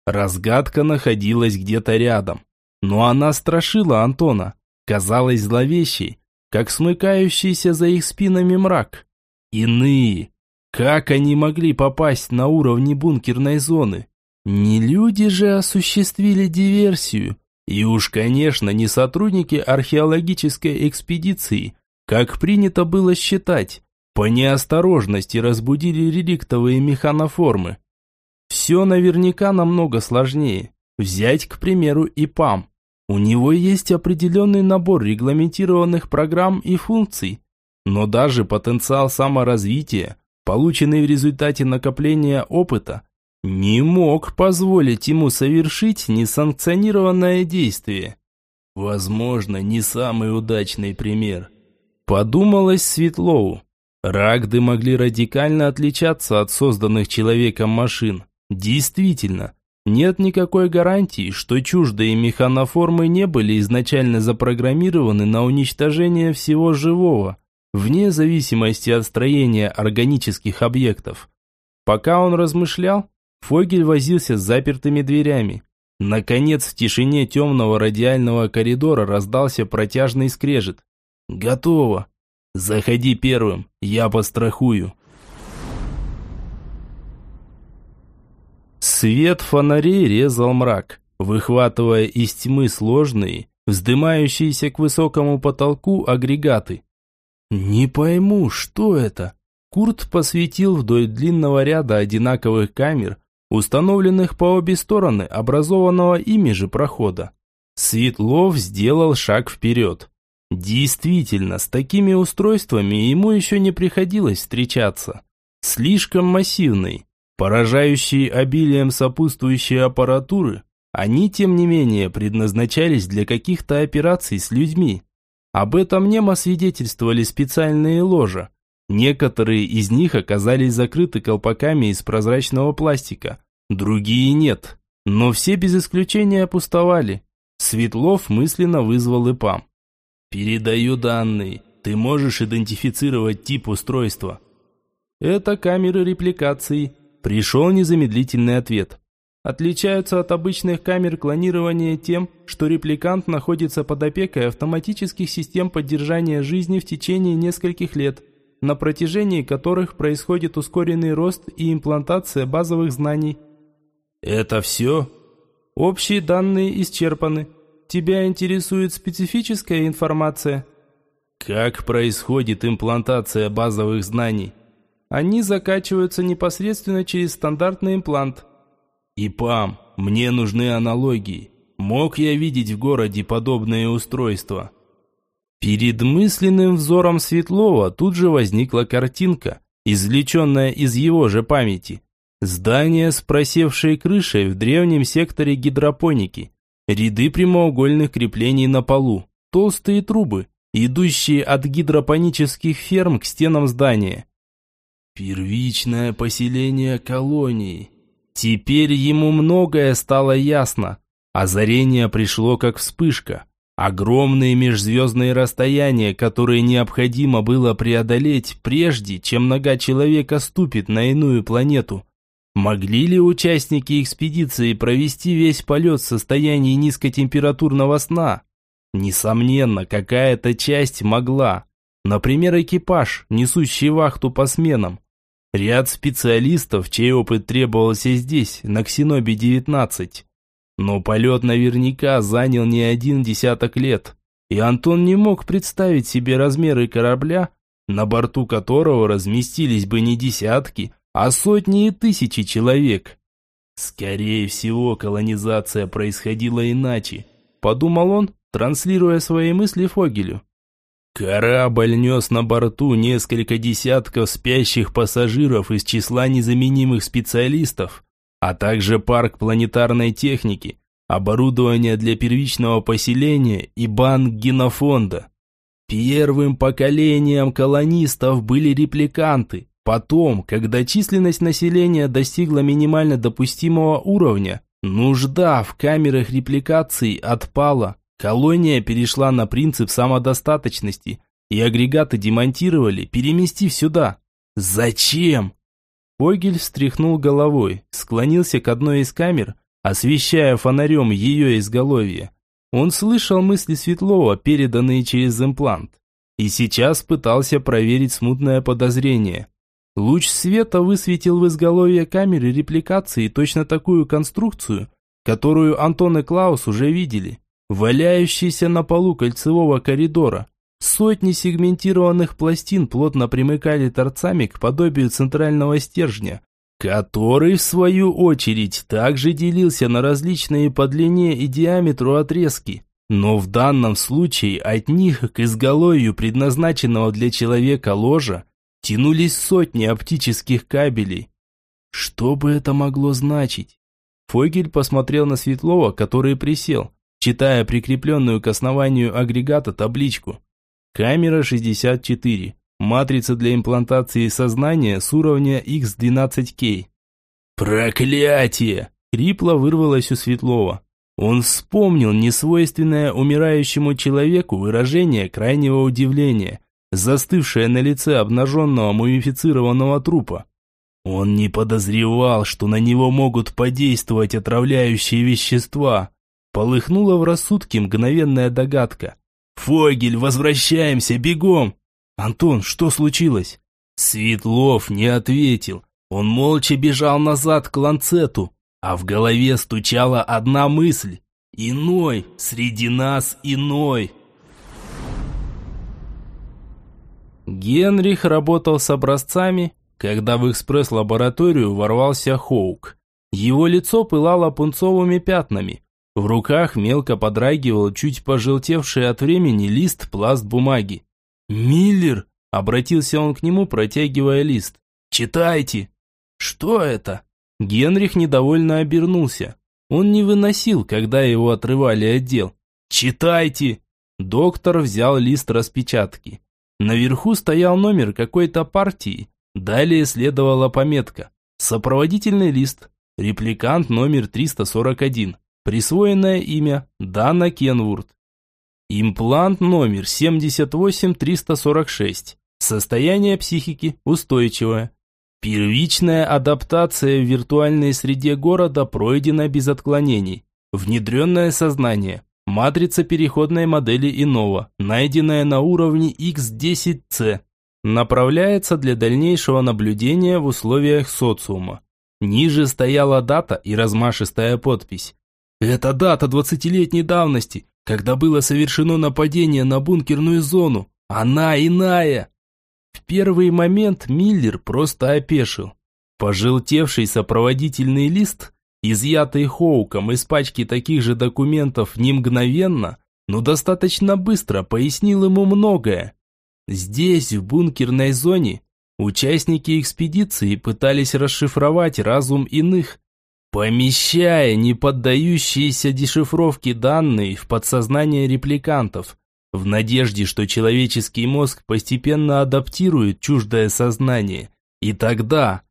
Разгадка находилась где-то рядом, но она страшила Антона, казалась зловещей, как смыкающийся за их спинами мрак. Иные, как они могли попасть на уровни бункерной зоны? Не люди же осуществили диверсию. И уж, конечно, не сотрудники археологической экспедиции, как принято было считать, по неосторожности разбудили реликтовые механоформы. Все наверняка намного сложнее. Взять, к примеру, ИПАМ. У него есть определенный набор регламентированных программ и функций, но даже потенциал саморазвития – полученный в результате накопления опыта, не мог позволить ему совершить несанкционированное действие. Возможно, не самый удачный пример. Подумалось Светлову. Рагды могли радикально отличаться от созданных человеком машин. Действительно, нет никакой гарантии, что чуждые механоформы не были изначально запрограммированы на уничтожение всего живого, вне зависимости от строения органических объектов. Пока он размышлял, Фогель возился с запертыми дверями. Наконец, в тишине темного радиального коридора раздался протяжный скрежет. «Готово! Заходи первым, я пострахую!» Свет фонарей резал мрак, выхватывая из тьмы сложные, вздымающиеся к высокому потолку агрегаты. «Не пойму, что это?» Курт посветил вдоль длинного ряда одинаковых камер, установленных по обе стороны образованного ими же прохода. Светлов сделал шаг вперед. Действительно, с такими устройствами ему еще не приходилось встречаться. Слишком массивный, Поражающие обилием сопутствующей аппаратуры, они, тем не менее, предназначались для каких-то операций с людьми. Об этом немо свидетельствовали специальные ложа. Некоторые из них оказались закрыты колпаками из прозрачного пластика, другие нет. Но все без исключения пустовали. Светлов мысленно вызвал ИПАМ. «Передаю данные. Ты можешь идентифицировать тип устройства?» «Это камеры репликации», Пришел незамедлительный ответ. Отличаются от обычных камер клонирования тем, что репликант находится под опекой автоматических систем поддержания жизни в течение нескольких лет, на протяжении которых происходит ускоренный рост и имплантация базовых знаний. Это все? Общие данные исчерпаны. Тебя интересует специфическая информация? Как происходит имплантация базовых знаний? Они закачиваются непосредственно через стандартный имплант. ИПАМ, мне нужны аналогии. Мог я видеть в городе подобные устройства? Перед мысленным взором Светлова тут же возникла картинка, извлеченная из его же памяти. Здание с просевшей крышей в древнем секторе гидропоники. Ряды прямоугольных креплений на полу, толстые трубы, идущие от гидропонических ферм к стенам здания. Первичное поселение колонии. Теперь ему многое стало ясно. Озарение пришло как вспышка. Огромные межзвездные расстояния, которые необходимо было преодолеть, прежде чем нога человека ступит на иную планету. Могли ли участники экспедиции провести весь полет в состоянии низкотемпературного сна? Несомненно, какая-то часть могла. Например, экипаж, несущий вахту по сменам. Ряд специалистов, чей опыт требовался здесь, на Ксенобе-19. Но полет наверняка занял не один десяток лет, и Антон не мог представить себе размеры корабля, на борту которого разместились бы не десятки, а сотни и тысячи человек. Скорее всего, колонизация происходила иначе, подумал он, транслируя свои мысли Фогелю. Корабль нес на борту несколько десятков спящих пассажиров из числа незаменимых специалистов, а также парк планетарной техники, оборудование для первичного поселения и банк генофонда. Первым поколением колонистов были репликанты. Потом, когда численность населения достигла минимально допустимого уровня, нужда в камерах репликации отпала. Колония перешла на принцип самодостаточности, и агрегаты демонтировали, переместив сюда. Зачем? Фогель встряхнул головой, склонился к одной из камер, освещая фонарем ее изголовье. Он слышал мысли Светлова, переданные через имплант, и сейчас пытался проверить смутное подозрение. Луч света высветил в изголовье камеры репликации точно такую конструкцию, которую Антон и Клаус уже видели валяющийся на полу кольцевого коридора. Сотни сегментированных пластин плотно примыкали торцами к подобию центрального стержня, который, в свою очередь, также делился на различные по длине и диаметру отрезки. Но в данном случае от них к изголовью предназначенного для человека ложа тянулись сотни оптических кабелей. Что бы это могло значить? Фогель посмотрел на Светлова, который присел, читая прикрепленную к основанию агрегата табличку. Камера 64. Матрица для имплантации сознания с уровня X12K. «Проклятие!» Хрипло вырвалось у Светлова. Он вспомнил несвойственное умирающему человеку выражение крайнего удивления, застывшее на лице обнаженного мумифицированного трупа. Он не подозревал, что на него могут подействовать отравляющие вещества. Полыхнула в рассудке мгновенная догадка. «Фогель, возвращаемся, бегом!» «Антон, что случилось?» Светлов не ответил. Он молча бежал назад к ланцету, а в голове стучала одна мысль. «Иной, среди нас иной!» Генрих работал с образцами, когда в экспресс-лабораторию ворвался Хоук. Его лицо пылало пунцовыми пятнами. В руках мелко подрагивал чуть пожелтевший от времени лист пласт бумаги. «Миллер!» – обратился он к нему, протягивая лист. «Читайте!» «Что это?» Генрих недовольно обернулся. Он не выносил, когда его отрывали от дел. «Читайте!» Доктор взял лист распечатки. Наверху стоял номер какой-то партии, Далее следовала пометка «Сопроводительный лист. Репликант номер 341. Присвоенное имя Дана Кенвурд. Имплант номер 78346. Состояние психики устойчивое. Первичная адаптация в виртуальной среде города пройдена без отклонений. Внедренное сознание. Матрица переходной модели иного, найденная на уровне X10C направляется для дальнейшего наблюдения в условиях социума. Ниже стояла дата и размашистая подпись. Это дата двадцатилетней давности, когда было совершено нападение на бункерную зону. Она иная. В первый момент Миллер просто опешил. Пожелтевший сопроводительный лист, изъятый Хоуком из пачки таких же документов не мгновенно, но достаточно быстро пояснил ему многое. Здесь, в бункерной зоне, участники экспедиции пытались расшифровать разум иных, помещая неподдающиеся дешифровке данные в подсознание репликантов, в надежде, что человеческий мозг постепенно адаптирует чуждое сознание. И тогда,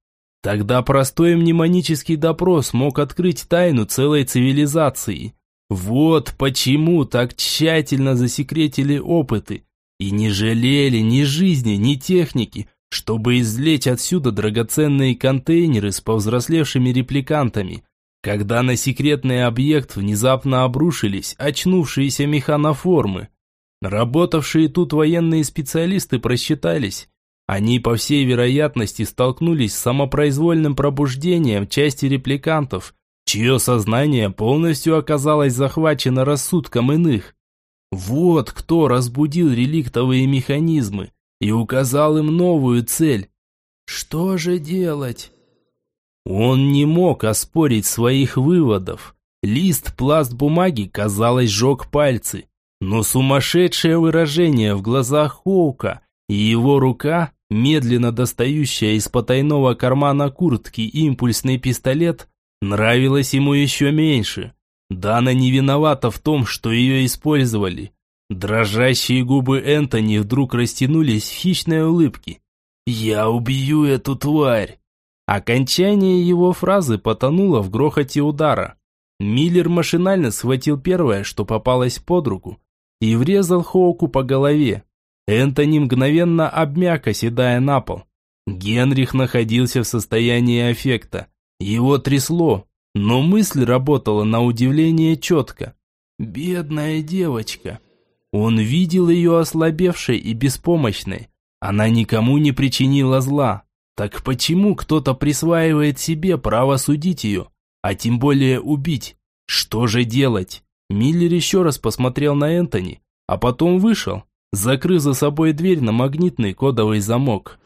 тогда простой мнемонический допрос мог открыть тайну целой цивилизации. Вот почему так тщательно засекретили опыты, и не жалели ни жизни, ни техники, чтобы извлечь отсюда драгоценные контейнеры с повзрослевшими репликантами. Когда на секретный объект внезапно обрушились очнувшиеся механоформы. Работавшие тут военные специалисты просчитались. Они, по всей вероятности, столкнулись с самопроизвольным пробуждением части репликантов, чье сознание полностью оказалось захвачено рассудком иных. Вот кто разбудил реликтовые механизмы и указал им новую цель. Что же делать? Он не мог оспорить своих выводов. Лист пласт бумаги, казалось, жег пальцы. Но сумасшедшее выражение в глазах Хоука и его рука, медленно достающая из потайного кармана куртки импульсный пистолет, нравилось ему еще меньше. Дана не виновата в том, что ее использовали. Дрожащие губы Энтони вдруг растянулись в хищной улыбке. «Я убью эту тварь!» Окончание его фразы потонуло в грохоте удара. Миллер машинально схватил первое, что попалось под руку, и врезал Хоуку по голове. Энтони мгновенно обмяк, оседая на пол. Генрих находился в состоянии аффекта. Его трясло, но мысль работала на удивление четко. «Бедная девочка!» Он видел ее ослабевшей и беспомощной. Она никому не причинила зла. Так почему кто-то присваивает себе право судить ее, а тем более убить? Что же делать? Миллер еще раз посмотрел на Энтони, а потом вышел, закрыв за собой дверь на магнитный кодовый замок.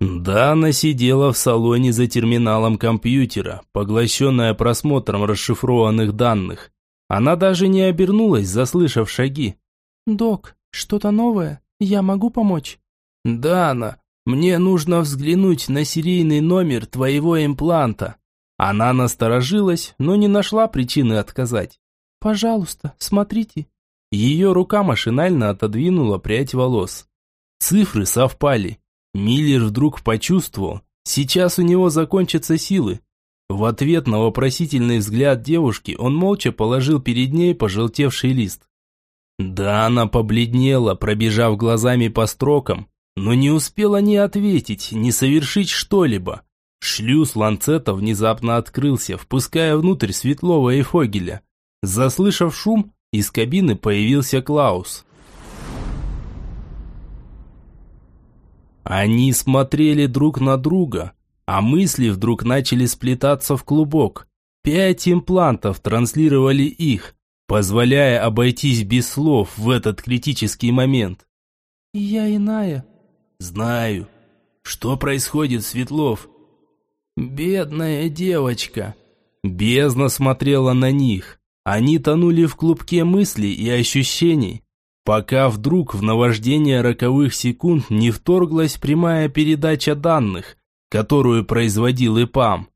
Дана сидела в салоне за терминалом компьютера, поглощенная просмотром расшифрованных данных. Она даже не обернулась, заслышав шаги. «Док, что-то новое? Я могу помочь?» «Дана, мне нужно взглянуть на серийный номер твоего импланта». Она насторожилась, но не нашла причины отказать. «Пожалуйста, смотрите». Ее рука машинально отодвинула прядь волос. Цифры совпали. Миллер вдруг почувствовал, сейчас у него закончатся силы. В ответ на вопросительный взгляд девушки он молча положил перед ней пожелтевший лист. Да, она побледнела, пробежав глазами по строкам, но не успела ни ответить, ни совершить что-либо. Шлюз ланцета внезапно открылся, впуская внутрь Светлова и. Заслышав шум, из кабины появился Клаус. Они смотрели друг на друга, а мысли вдруг начали сплетаться в клубок. Пять имплантов транслировали их, позволяя обойтись без слов в этот критический момент. «Я иная». «Знаю. Что происходит, Светлов?» «Бедная девочка». Бездна смотрела на них. Они тонули в клубке мыслей и ощущений, пока вдруг в наваждение роковых секунд не вторглась прямая передача данных, которую производил ИПАМ.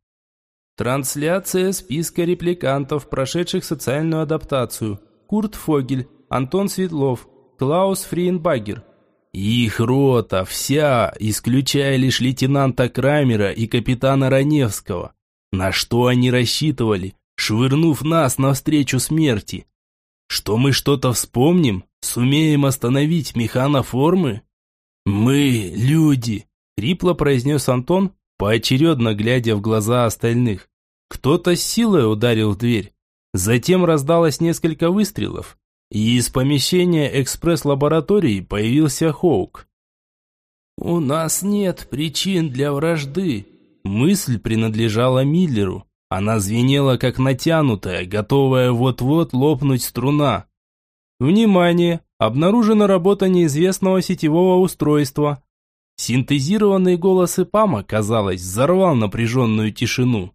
Трансляция списка репликантов, прошедших социальную адаптацию. Курт Фогель, Антон Светлов, Клаус Фриенбагер. Их рота, вся, исключая лишь лейтенанта Крамера и капитана Раневского. На что они рассчитывали, швырнув нас навстречу смерти? Что мы что-то вспомним? Сумеем остановить механоформы? Мы люди, хрипло произнес Антон, поочередно глядя в глаза остальных. Кто-то с силой ударил в дверь. Затем раздалось несколько выстрелов, и из помещения экспресс-лаборатории появился Хоук. «У нас нет причин для вражды», Мысль принадлежала Миллеру. Она звенела, как натянутая, готовая вот-вот лопнуть струна. Внимание! Обнаружена работа неизвестного сетевого устройства. Синтезированный голос Ипама, казалось, взорвал напряженную тишину.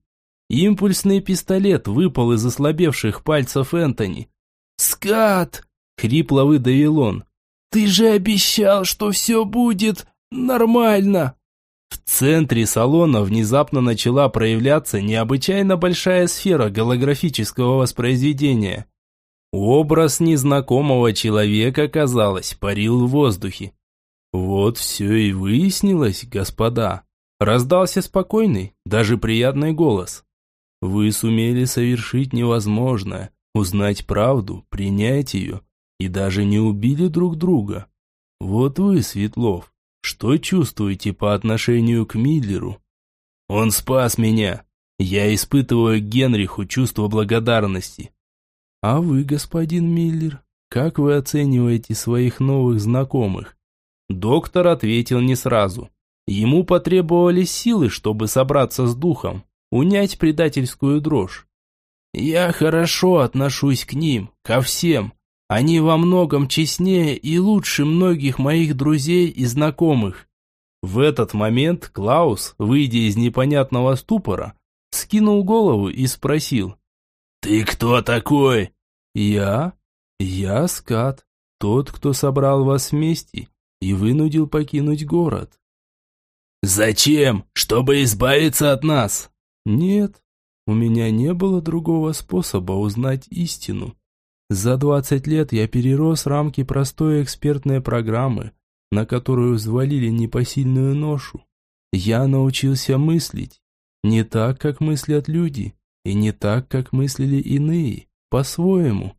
Импульсный пистолет выпал из ослабевших пальцев Энтони. «Скат!» — хрипло выдавил он. «Ты же обещал, что все будет нормально!» В центре салона внезапно начала проявляться необычайно большая сфера голографического воспроизведения. Образ незнакомого человека, казалось, парил в воздухе. Вот все и выяснилось, господа. Раздался спокойный, даже приятный голос. Вы сумели совершить невозможное, узнать правду, принять ее, и даже не убили друг друга. Вот вы, Светлов, что чувствуете по отношению к Миллеру? Он спас меня. Я испытываю к Генриху чувство благодарности. А вы, господин Миллер, как вы оцениваете своих новых знакомых? Доктор ответил не сразу. Ему потребовались силы, чтобы собраться с духом, унять предательскую дрожь. «Я хорошо отношусь к ним, ко всем. Они во многом честнее и лучше многих моих друзей и знакомых». В этот момент Клаус, выйдя из непонятного ступора, скинул голову и спросил. «Ты кто такой?» «Я? Я Скат, тот, кто собрал вас вместе и вынудил покинуть город». «Зачем? Чтобы избавиться от нас?» «Нет, у меня не было другого способа узнать истину. За 20 лет я перерос рамки простой экспертной программы, на которую взвалили непосильную ношу. Я научился мыслить, не так, как мыслят люди, и не так, как мыслили иные, по-своему.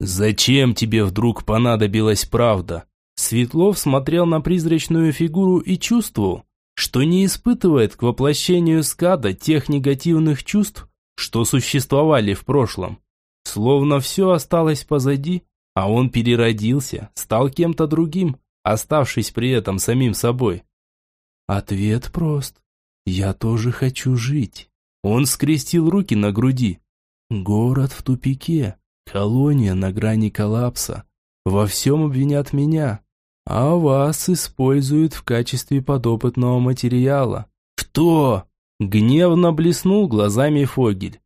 «Зачем тебе вдруг понадобилась правда?» Светлов смотрел на призрачную фигуру и чувствовал, что не испытывает к воплощению скада тех негативных чувств, что существовали в прошлом. Словно все осталось позади, а он переродился, стал кем-то другим, оставшись при этом самим собой. Ответ прост. Я тоже хочу жить. Он скрестил руки на груди. Город в тупике, колония на грани коллапса. Во всем обвинят меня, а вас используют в качестве подопытного материала. Кто? Гневно блеснул глазами Фогель.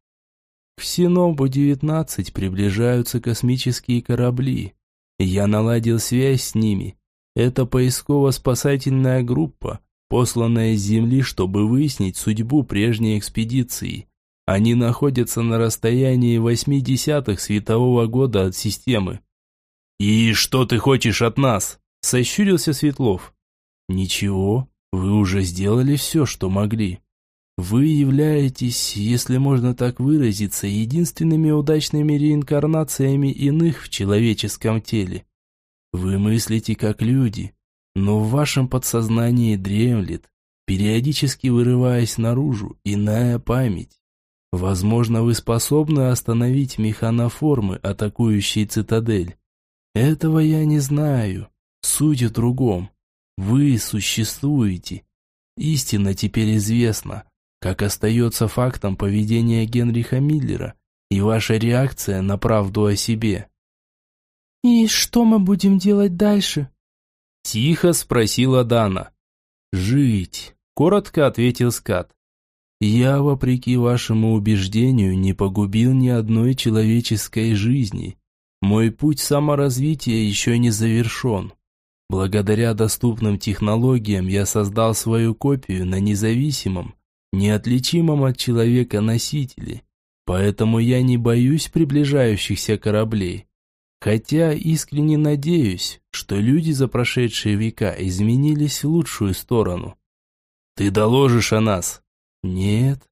К Синобу-19 приближаются космические корабли. Я наладил связь с ними. Это поисково-спасательная группа, посланная с Земли, чтобы выяснить судьбу прежней экспедиции. Они находятся на расстоянии 0,8 светового года от системы. «И что ты хочешь от нас?» – сощурился Светлов. «Ничего, вы уже сделали все, что могли. Вы являетесь, если можно так выразиться, единственными удачными реинкарнациями иных в человеческом теле. Вы мыслите как люди, но в вашем подсознании дремлет, периодически вырываясь наружу, иная память. Возможно, вы способны остановить механоформы, атакующие цитадель. Этого я не знаю. Суть в другом. Вы существуете. Истина теперь известна, как остается фактом поведения Генриха Миллера и ваша реакция на правду о себе. «И что мы будем делать дальше?» Тихо спросила Дана. «Жить», — коротко ответил Скат. Я, вопреки вашему убеждению, не погубил ни одной человеческой жизни. Мой путь саморазвития еще не завершен. Благодаря доступным технологиям я создал свою копию на независимом, неотличимом от человека носителе, поэтому я не боюсь приближающихся кораблей. Хотя искренне надеюсь, что люди за прошедшие века изменились в лучшую сторону. «Ты доложишь о нас?» Нет,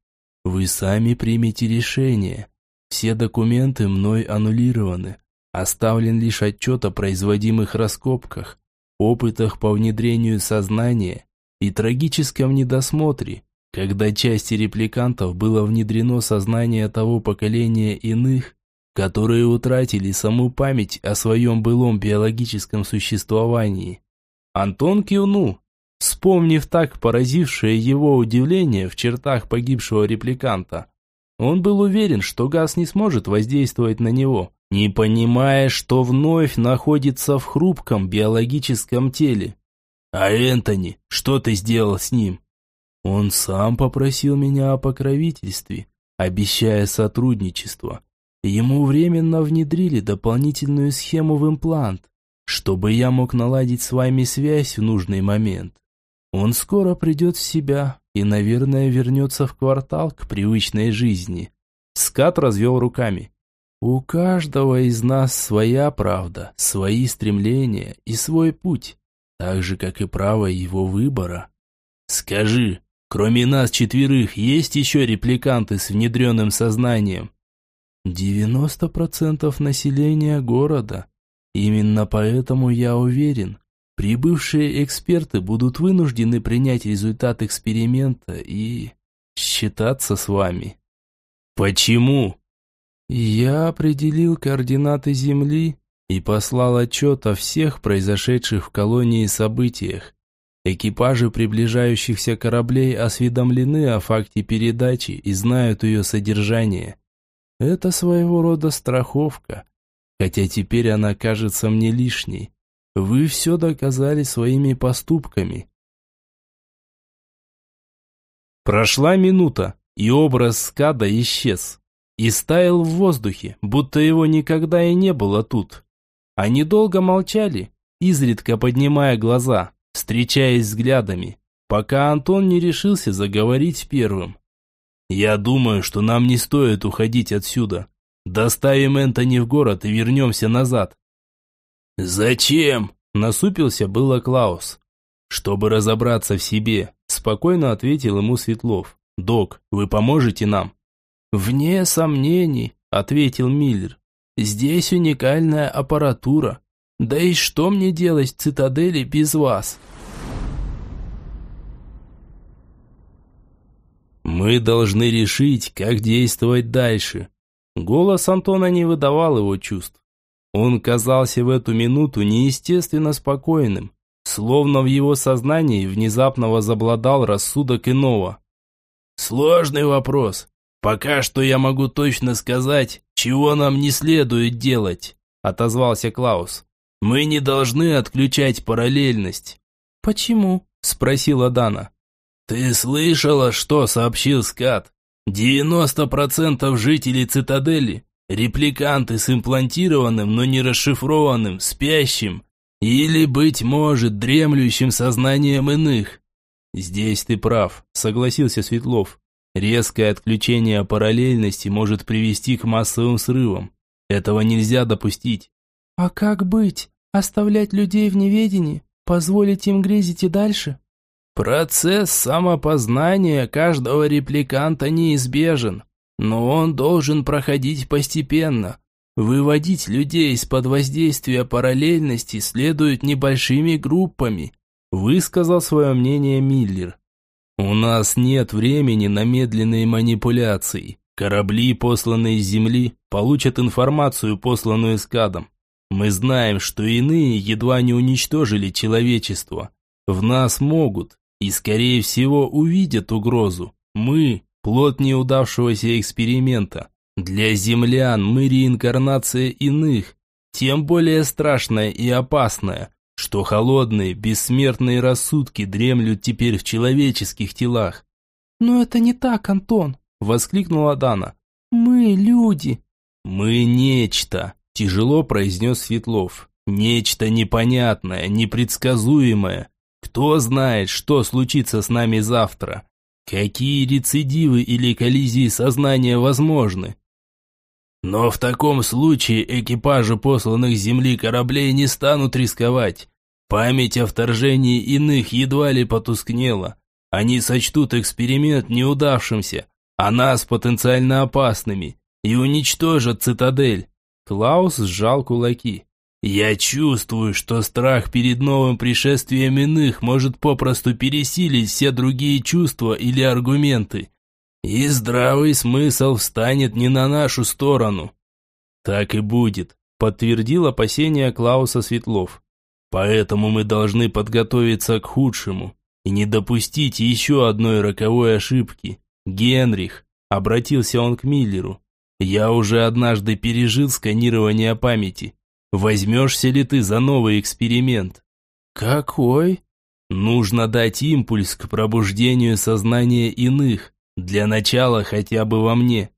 вы сами примете решение. Все документы мной аннулированы. Оставлен лишь отчет о производимых раскопках, опытах по внедрению сознания и трагическом недосмотре, когда части репликантов было внедрено сознание того поколения иных, которые утратили саму память о своем былом биологическом существовании. Антон кивнул, Вспомнив так поразившее его удивление в чертах погибшего репликанта, он был уверен, что газ не сможет воздействовать на него, не понимая, что вновь находится в хрупком биологическом теле. «А Энтони, что ты сделал с ним?» Он сам попросил меня о покровительстве, обещая сотрудничество. Ему временно внедрили дополнительную схему в имплант, чтобы я мог наладить с вами связь в нужный момент. Он скоро придет в себя и, наверное, вернется в квартал к привычной жизни. Скат развел руками. У каждого из нас своя правда, свои стремления и свой путь, так же, как и право его выбора. Скажи, кроме нас четверых, есть еще репликанты с внедренным сознанием? 90% населения города. Именно поэтому я уверен, Прибывшие эксперты будут вынуждены принять результат эксперимента и считаться с вами. Почему? Я определил координаты Земли и послал отчет о всех произошедших в колонии событиях. Экипажи приближающихся кораблей осведомлены о факте передачи и знают ее содержание. Это своего рода страховка, хотя теперь она кажется мне лишней. Вы все доказали своими поступками. Прошла минута, и образ скада исчез. И стаял в воздухе, будто его никогда и не было тут. Они долго молчали, изредка поднимая глаза, встречаясь взглядами, пока Антон не решился заговорить первым. «Я думаю, что нам не стоит уходить отсюда. Доставим Энтони в город и вернемся назад. «Зачем?» – насупился было Клаус. «Чтобы разобраться в себе», – спокойно ответил ему Светлов. «Док, вы поможете нам?» «Вне сомнений», – ответил Миллер. «Здесь уникальная аппаратура. Да и что мне делать в цитадели без вас?» «Мы должны решить, как действовать дальше». Голос Антона не выдавал его чувств. Он казался в эту минуту неестественно спокойным, словно в его сознании внезапно возобладал рассудок иного. «Сложный вопрос. Пока что я могу точно сказать, чего нам не следует делать», отозвался Клаус. «Мы не должны отключать параллельность». «Почему?» спросила Дана. «Ты слышала, что сообщил Скат? 90% жителей цитадели Репликанты с имплантированным, но не расшифрованным, спящим или, быть может, дремлющим сознанием иных. Здесь ты прав, согласился Светлов. Резкое отключение параллельности может привести к массовым срывам. Этого нельзя допустить. «А как быть? Оставлять людей в неведении? Позволить им грезить и дальше?» Процесс самопознания каждого репликанта неизбежен, но он должен проходить постепенно. Выводить людей из-под воздействия параллельности следует небольшими группами, высказал свое мнение Миллер. У нас нет времени на медленные манипуляции. Корабли, посланные с Земли, получат информацию, посланную скадом. Мы знаем, что иные едва не уничтожили человечество. В нас могут, и, скорее всего, увидят угрозу. Мы – плод неудавшегося эксперимента. Для землян мы реинкарнация иных, тем более страшная и опасная, что холодные, бессмертные рассудки дремлют теперь в человеческих телах. «Но это не так, Антон!» – воскликнула Дана. «Мы люди!» «Мы нечто!» – тяжело произнес Светлов. «Нечто непонятное, непредсказуемое, кто знает, что случится с нами завтра? Какие рецидивы или коллизии сознания возможны? Но в таком случае экипажи посланных с Земли кораблей не станут рисковать. Память о вторжении иных едва ли потускнела. Они сочтут эксперимент неудавшимся, а нас потенциально опасными, и уничтожат цитадель. Клаус сжал кулаки. Я чувствую, что страх перед новым пришествием иных может попросту пересилить все другие чувства или аргументы. И здравый смысл встанет не на нашу сторону. Так и будет, подтвердил опасение Клауса Светлов. Поэтому мы должны подготовиться к худшему и не допустить еще одной роковой ошибки. Генрих, обратился он к Миллеру, я уже однажды пережил сканирование памяти Возьмешься ли ты за новый эксперимент? Какой? Нужно дать импульс к пробуждению сознания иных, для начала хотя бы во мне.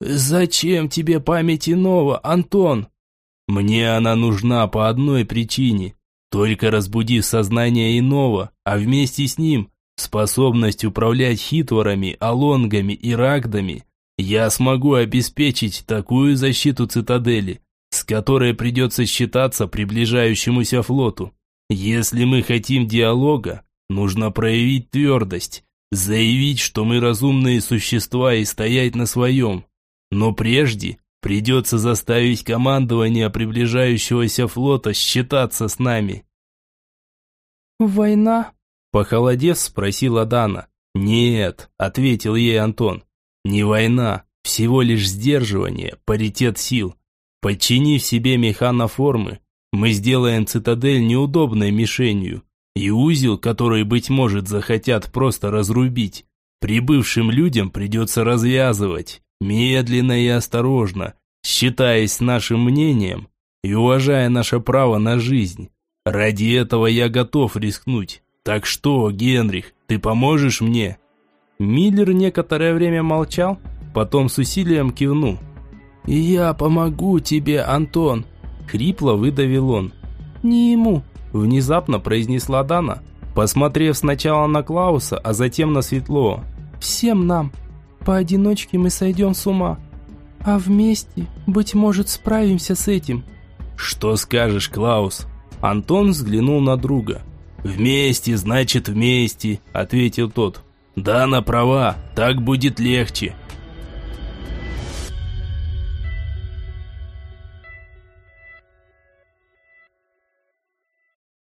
Зачем тебе память иного, Антон? Мне она нужна по одной причине. Только разбудив сознание иного, а вместе с ним способность управлять хитворами, алонгами и рагдами, я смогу обеспечить такую защиту цитадели, с которой придется считаться приближающемуся флоту. Если мы хотим диалога, нужно проявить твердость, заявить, что мы разумные существа и стоять на своем. Но прежде придется заставить командование приближающегося флота считаться с нами. «Война?» – похолодев, спросила Дана. «Нет», – ответил ей Антон. «Не война, всего лишь сдерживание, паритет сил. Подчинив себе механоформы, мы сделаем цитадель неудобной мишенью, и узел, который, быть может, захотят просто разрубить, прибывшим людям придется развязывать, медленно и осторожно, считаясь нашим мнением и уважая наше право на жизнь. Ради этого я готов рискнуть. Так что, Генрих, ты поможешь мне?» Миллер некоторое время молчал, потом с усилием кивнул. «Я помогу тебе, Антон!» Хрипло выдавил он. «Не ему!» Внезапно произнесла Дана, посмотрев сначала на Клауса, а затем на Светло. «Всем нам! Поодиночке мы сойдем с ума, а вместе, быть может, справимся с этим!» «Что скажешь, Клаус?» Антон взглянул на друга. «Вместе, значит вместе», — ответил тот. «Дана права, так будет легче.